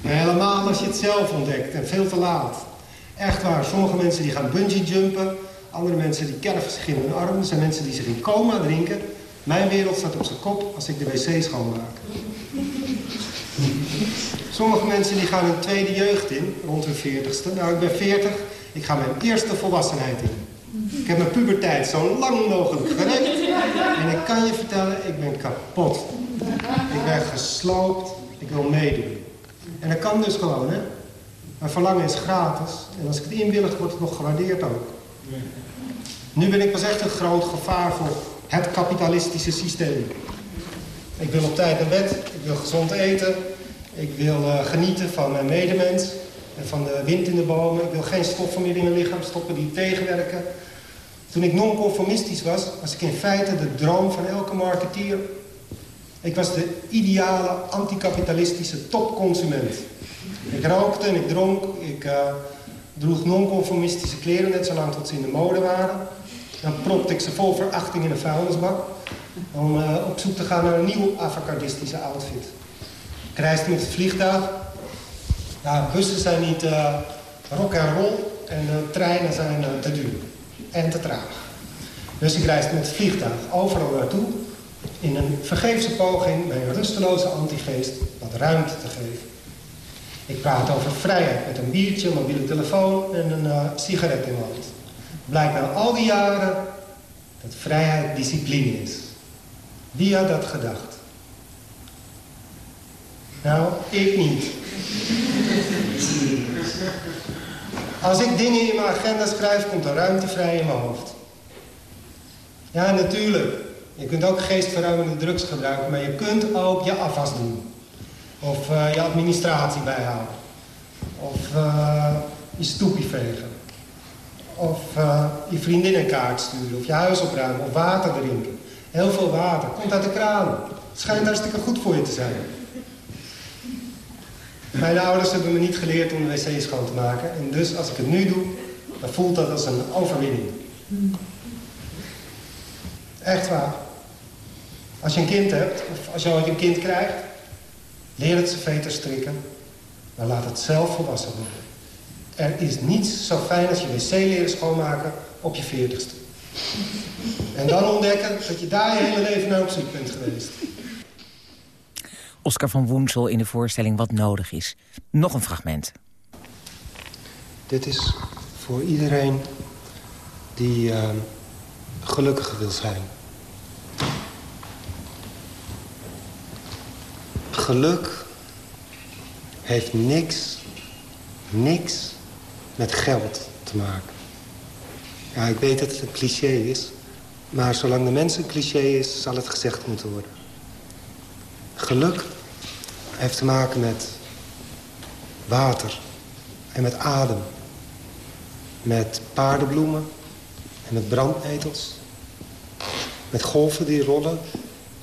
Helemaal als je het zelf ontdekt en veel te laat. Echt waar, sommige mensen die gaan bungee jumpen. Andere mensen die kerven zich in hun arm. Er zijn mensen die zich in coma drinken. Mijn wereld staat op zijn kop als ik de wc schoonmaak. Sommige mensen die gaan hun tweede jeugd in, rond hun veertigste. Nou, ik ben veertig, ik ga mijn eerste volwassenheid in. Ik heb mijn puberteit zo lang mogelijk gerekt. En ik kan je vertellen, ik ben kapot. Ik ben gesloopt, ik wil meedoen. En dat kan dus gewoon, hè. Mijn verlangen is gratis. En als ik het inwillig, wordt het nog gewaardeerd ook. Nu ben ik pas echt een groot gevaar voor het kapitalistische systeem. Ik wil op tijd naar bed, ik wil gezond eten, ik wil uh, genieten van mijn medemens en van de wind in de bomen. Ik wil geen stoffen in mijn lichaam stoppen die tegenwerken. Toen ik non-conformistisch was, was ik in feite de droom van elke marketeer. Ik was de ideale anticapitalistische topconsument. Ik rookte en ik dronk. Ik uh, droeg non-conformistische kleren net zolang tot ze in de mode waren. Dan propte ik ze vol verachting in een vuilnisbak. Om uh, op zoek te gaan naar een nieuwe avocadistische outfit. Ik reisde met het vliegtuig. Ja, bussen zijn niet uh, rock en roll en uh, treinen zijn te duur en te traag. Dus ik reisde met het vliegtuig overal naartoe in een vergeefse poging bij een rusteloze antigeest wat ruimte te geven. Ik praat over vrijheid met een biertje, een mobiele telefoon en een sigaret in mijn hand. Blijkt na al die jaren dat vrijheid discipline is. Wie had dat gedacht? Nou, ik niet. Als ik dingen in mijn agenda schrijf, komt er ruimte vrij in mijn hoofd. Ja, natuurlijk. Je kunt ook geestverruimende drugs gebruiken, maar je kunt ook je afwas doen. Of uh, je administratie bijhouden. Of uh, je stoepje vegen. Of uh, je vriendin een kaart sturen. Of je huis opruimen. Of water drinken. Heel veel water. Komt uit de kraan. Het schijnt hartstikke goed voor je te zijn. Mijn ouders hebben me niet geleerd om de wc schoon te maken. En dus als ik het nu doe, dan voelt dat als een overwinning. Echt waar. Als je een kind hebt, of als je ooit een kind krijgt, leer het ze veter strikken, maar laat het zelf volwassen worden. Er is niets zo fijn als je wc leren schoonmaken op je veertigste. En dan ontdekken dat je daar je hele leven naar op zoek bent geweest. Oscar van Woensel in de voorstelling Wat Nodig is. Nog een fragment. Dit is voor iedereen die uh, gelukkig wil zijn. Geluk heeft niks, niks met geld te maken. Ja, ik weet dat het een cliché is. Maar zolang de mens een cliché is, zal het gezegd moeten worden. Geluk heeft te maken met water en met adem. Met paardenbloemen en met brandnetels. Met golven die rollen.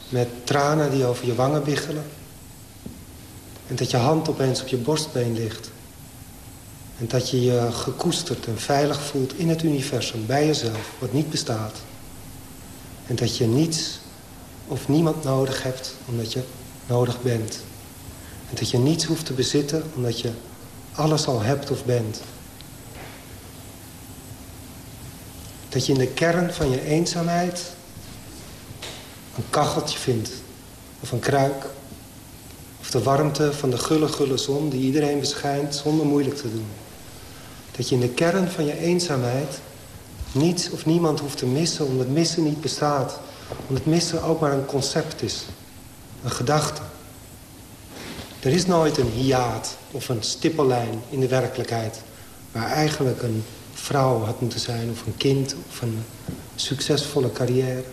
Met tranen die over je wangen biggelen. En dat je hand opeens op je borstbeen ligt. En dat je je gekoesterd en veilig voelt in het universum, bij jezelf, wat niet bestaat. En dat je niets of niemand nodig hebt, omdat je nodig bent. En dat je niets hoeft te bezitten, omdat je alles al hebt of bent. Dat je in de kern van je eenzaamheid een kacheltje vindt. Of een kruik. Of de warmte van de gulle, gulle zon die iedereen beschijnt zonder moeilijk te doen. Dat je in de kern van je eenzaamheid niets of niemand hoeft te missen... omdat missen niet bestaat. Omdat missen ook maar een concept is. Een gedachte. Er is nooit een hiaat of een stippellijn in de werkelijkheid... waar eigenlijk een vrouw had moeten zijn of een kind of een succesvolle carrière.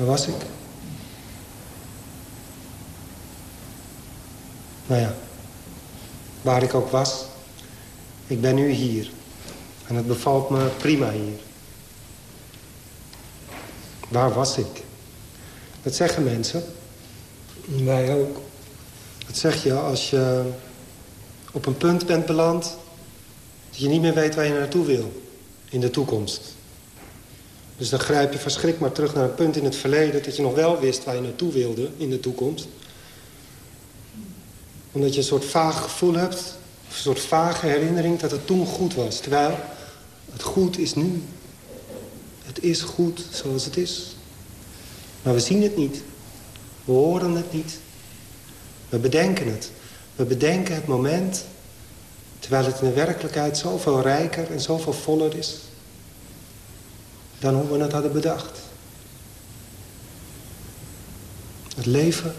Waar was ik? Nou ja, waar ik ook was, ik ben nu hier. En het bevalt me prima hier. Waar was ik? Dat zeggen mensen. Wij ook. Dat zeg je als je op een punt bent beland... dat je niet meer weet waar je naartoe wil in de toekomst. Dus dan grijp je verschrikt maar terug naar een punt in het verleden... dat je nog wel wist waar je naartoe wilde in de toekomst. Omdat je een soort vaag gevoel hebt... een soort vage herinnering dat het toen goed was. Terwijl het goed is nu. Het is goed zoals het is. Maar we zien het niet. We horen het niet. We bedenken het. We bedenken het moment... terwijl het in de werkelijkheid zoveel rijker en zoveel voller is... dan hoe we het hadden bedacht. Het leven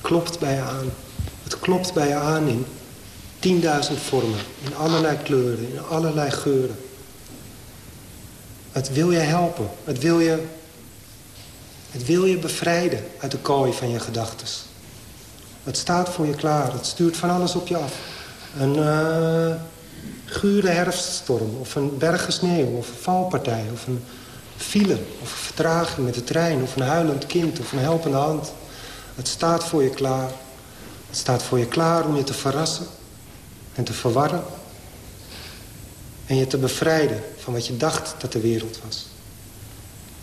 klopt bij je aan. Het klopt bij je aan in tienduizend vormen. In allerlei kleuren, in allerlei geuren. Het wil je helpen. Het wil je het wil je bevrijden uit de kooi van je gedachten. Het staat voor je klaar. Het stuurt van alles op je af. Een uh, gure herfststorm. Of een bergen sneeuw. Of een valpartij. Of een file. Of een vertraging met de trein. Of een huilend kind. Of een helpende hand. Het staat voor je klaar. Het staat voor je klaar om je te verrassen. En te verwarren. En je te bevrijden van wat je dacht dat de wereld was.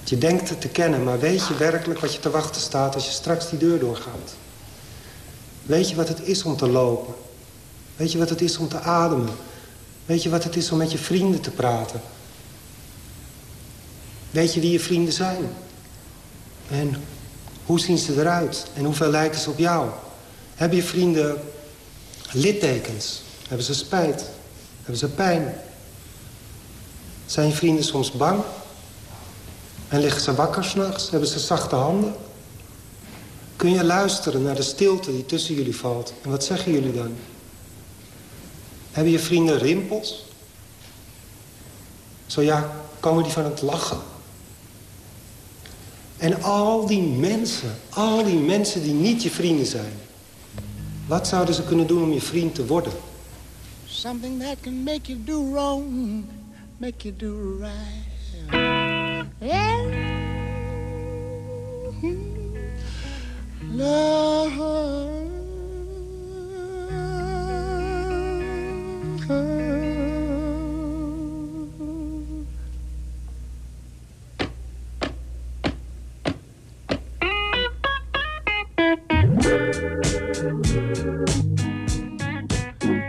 Je denkt het te kennen, maar weet je werkelijk wat je te wachten staat als je straks die deur doorgaat? Weet je wat het is om te lopen? Weet je wat het is om te ademen? Weet je wat het is om met je vrienden te praten? Weet je wie je vrienden zijn? En hoe zien ze eruit? En hoeveel lijken ze op jou? Hebben je vrienden littekens? Hebben ze spijt? Hebben ze pijn? Zijn je vrienden soms bang? En liggen ze wakker s'nachts? Hebben ze zachte handen? Kun je luisteren naar de stilte die tussen jullie valt? En wat zeggen jullie dan? Hebben je vrienden rimpels? Zo ja, komen die van het lachen? En al die mensen, al die mensen die niet je vrienden zijn... wat zouden ze kunnen doen om je vriend te worden? Something that can make you do wrong, make you do right. Yeah. Love.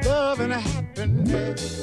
Love and happiness.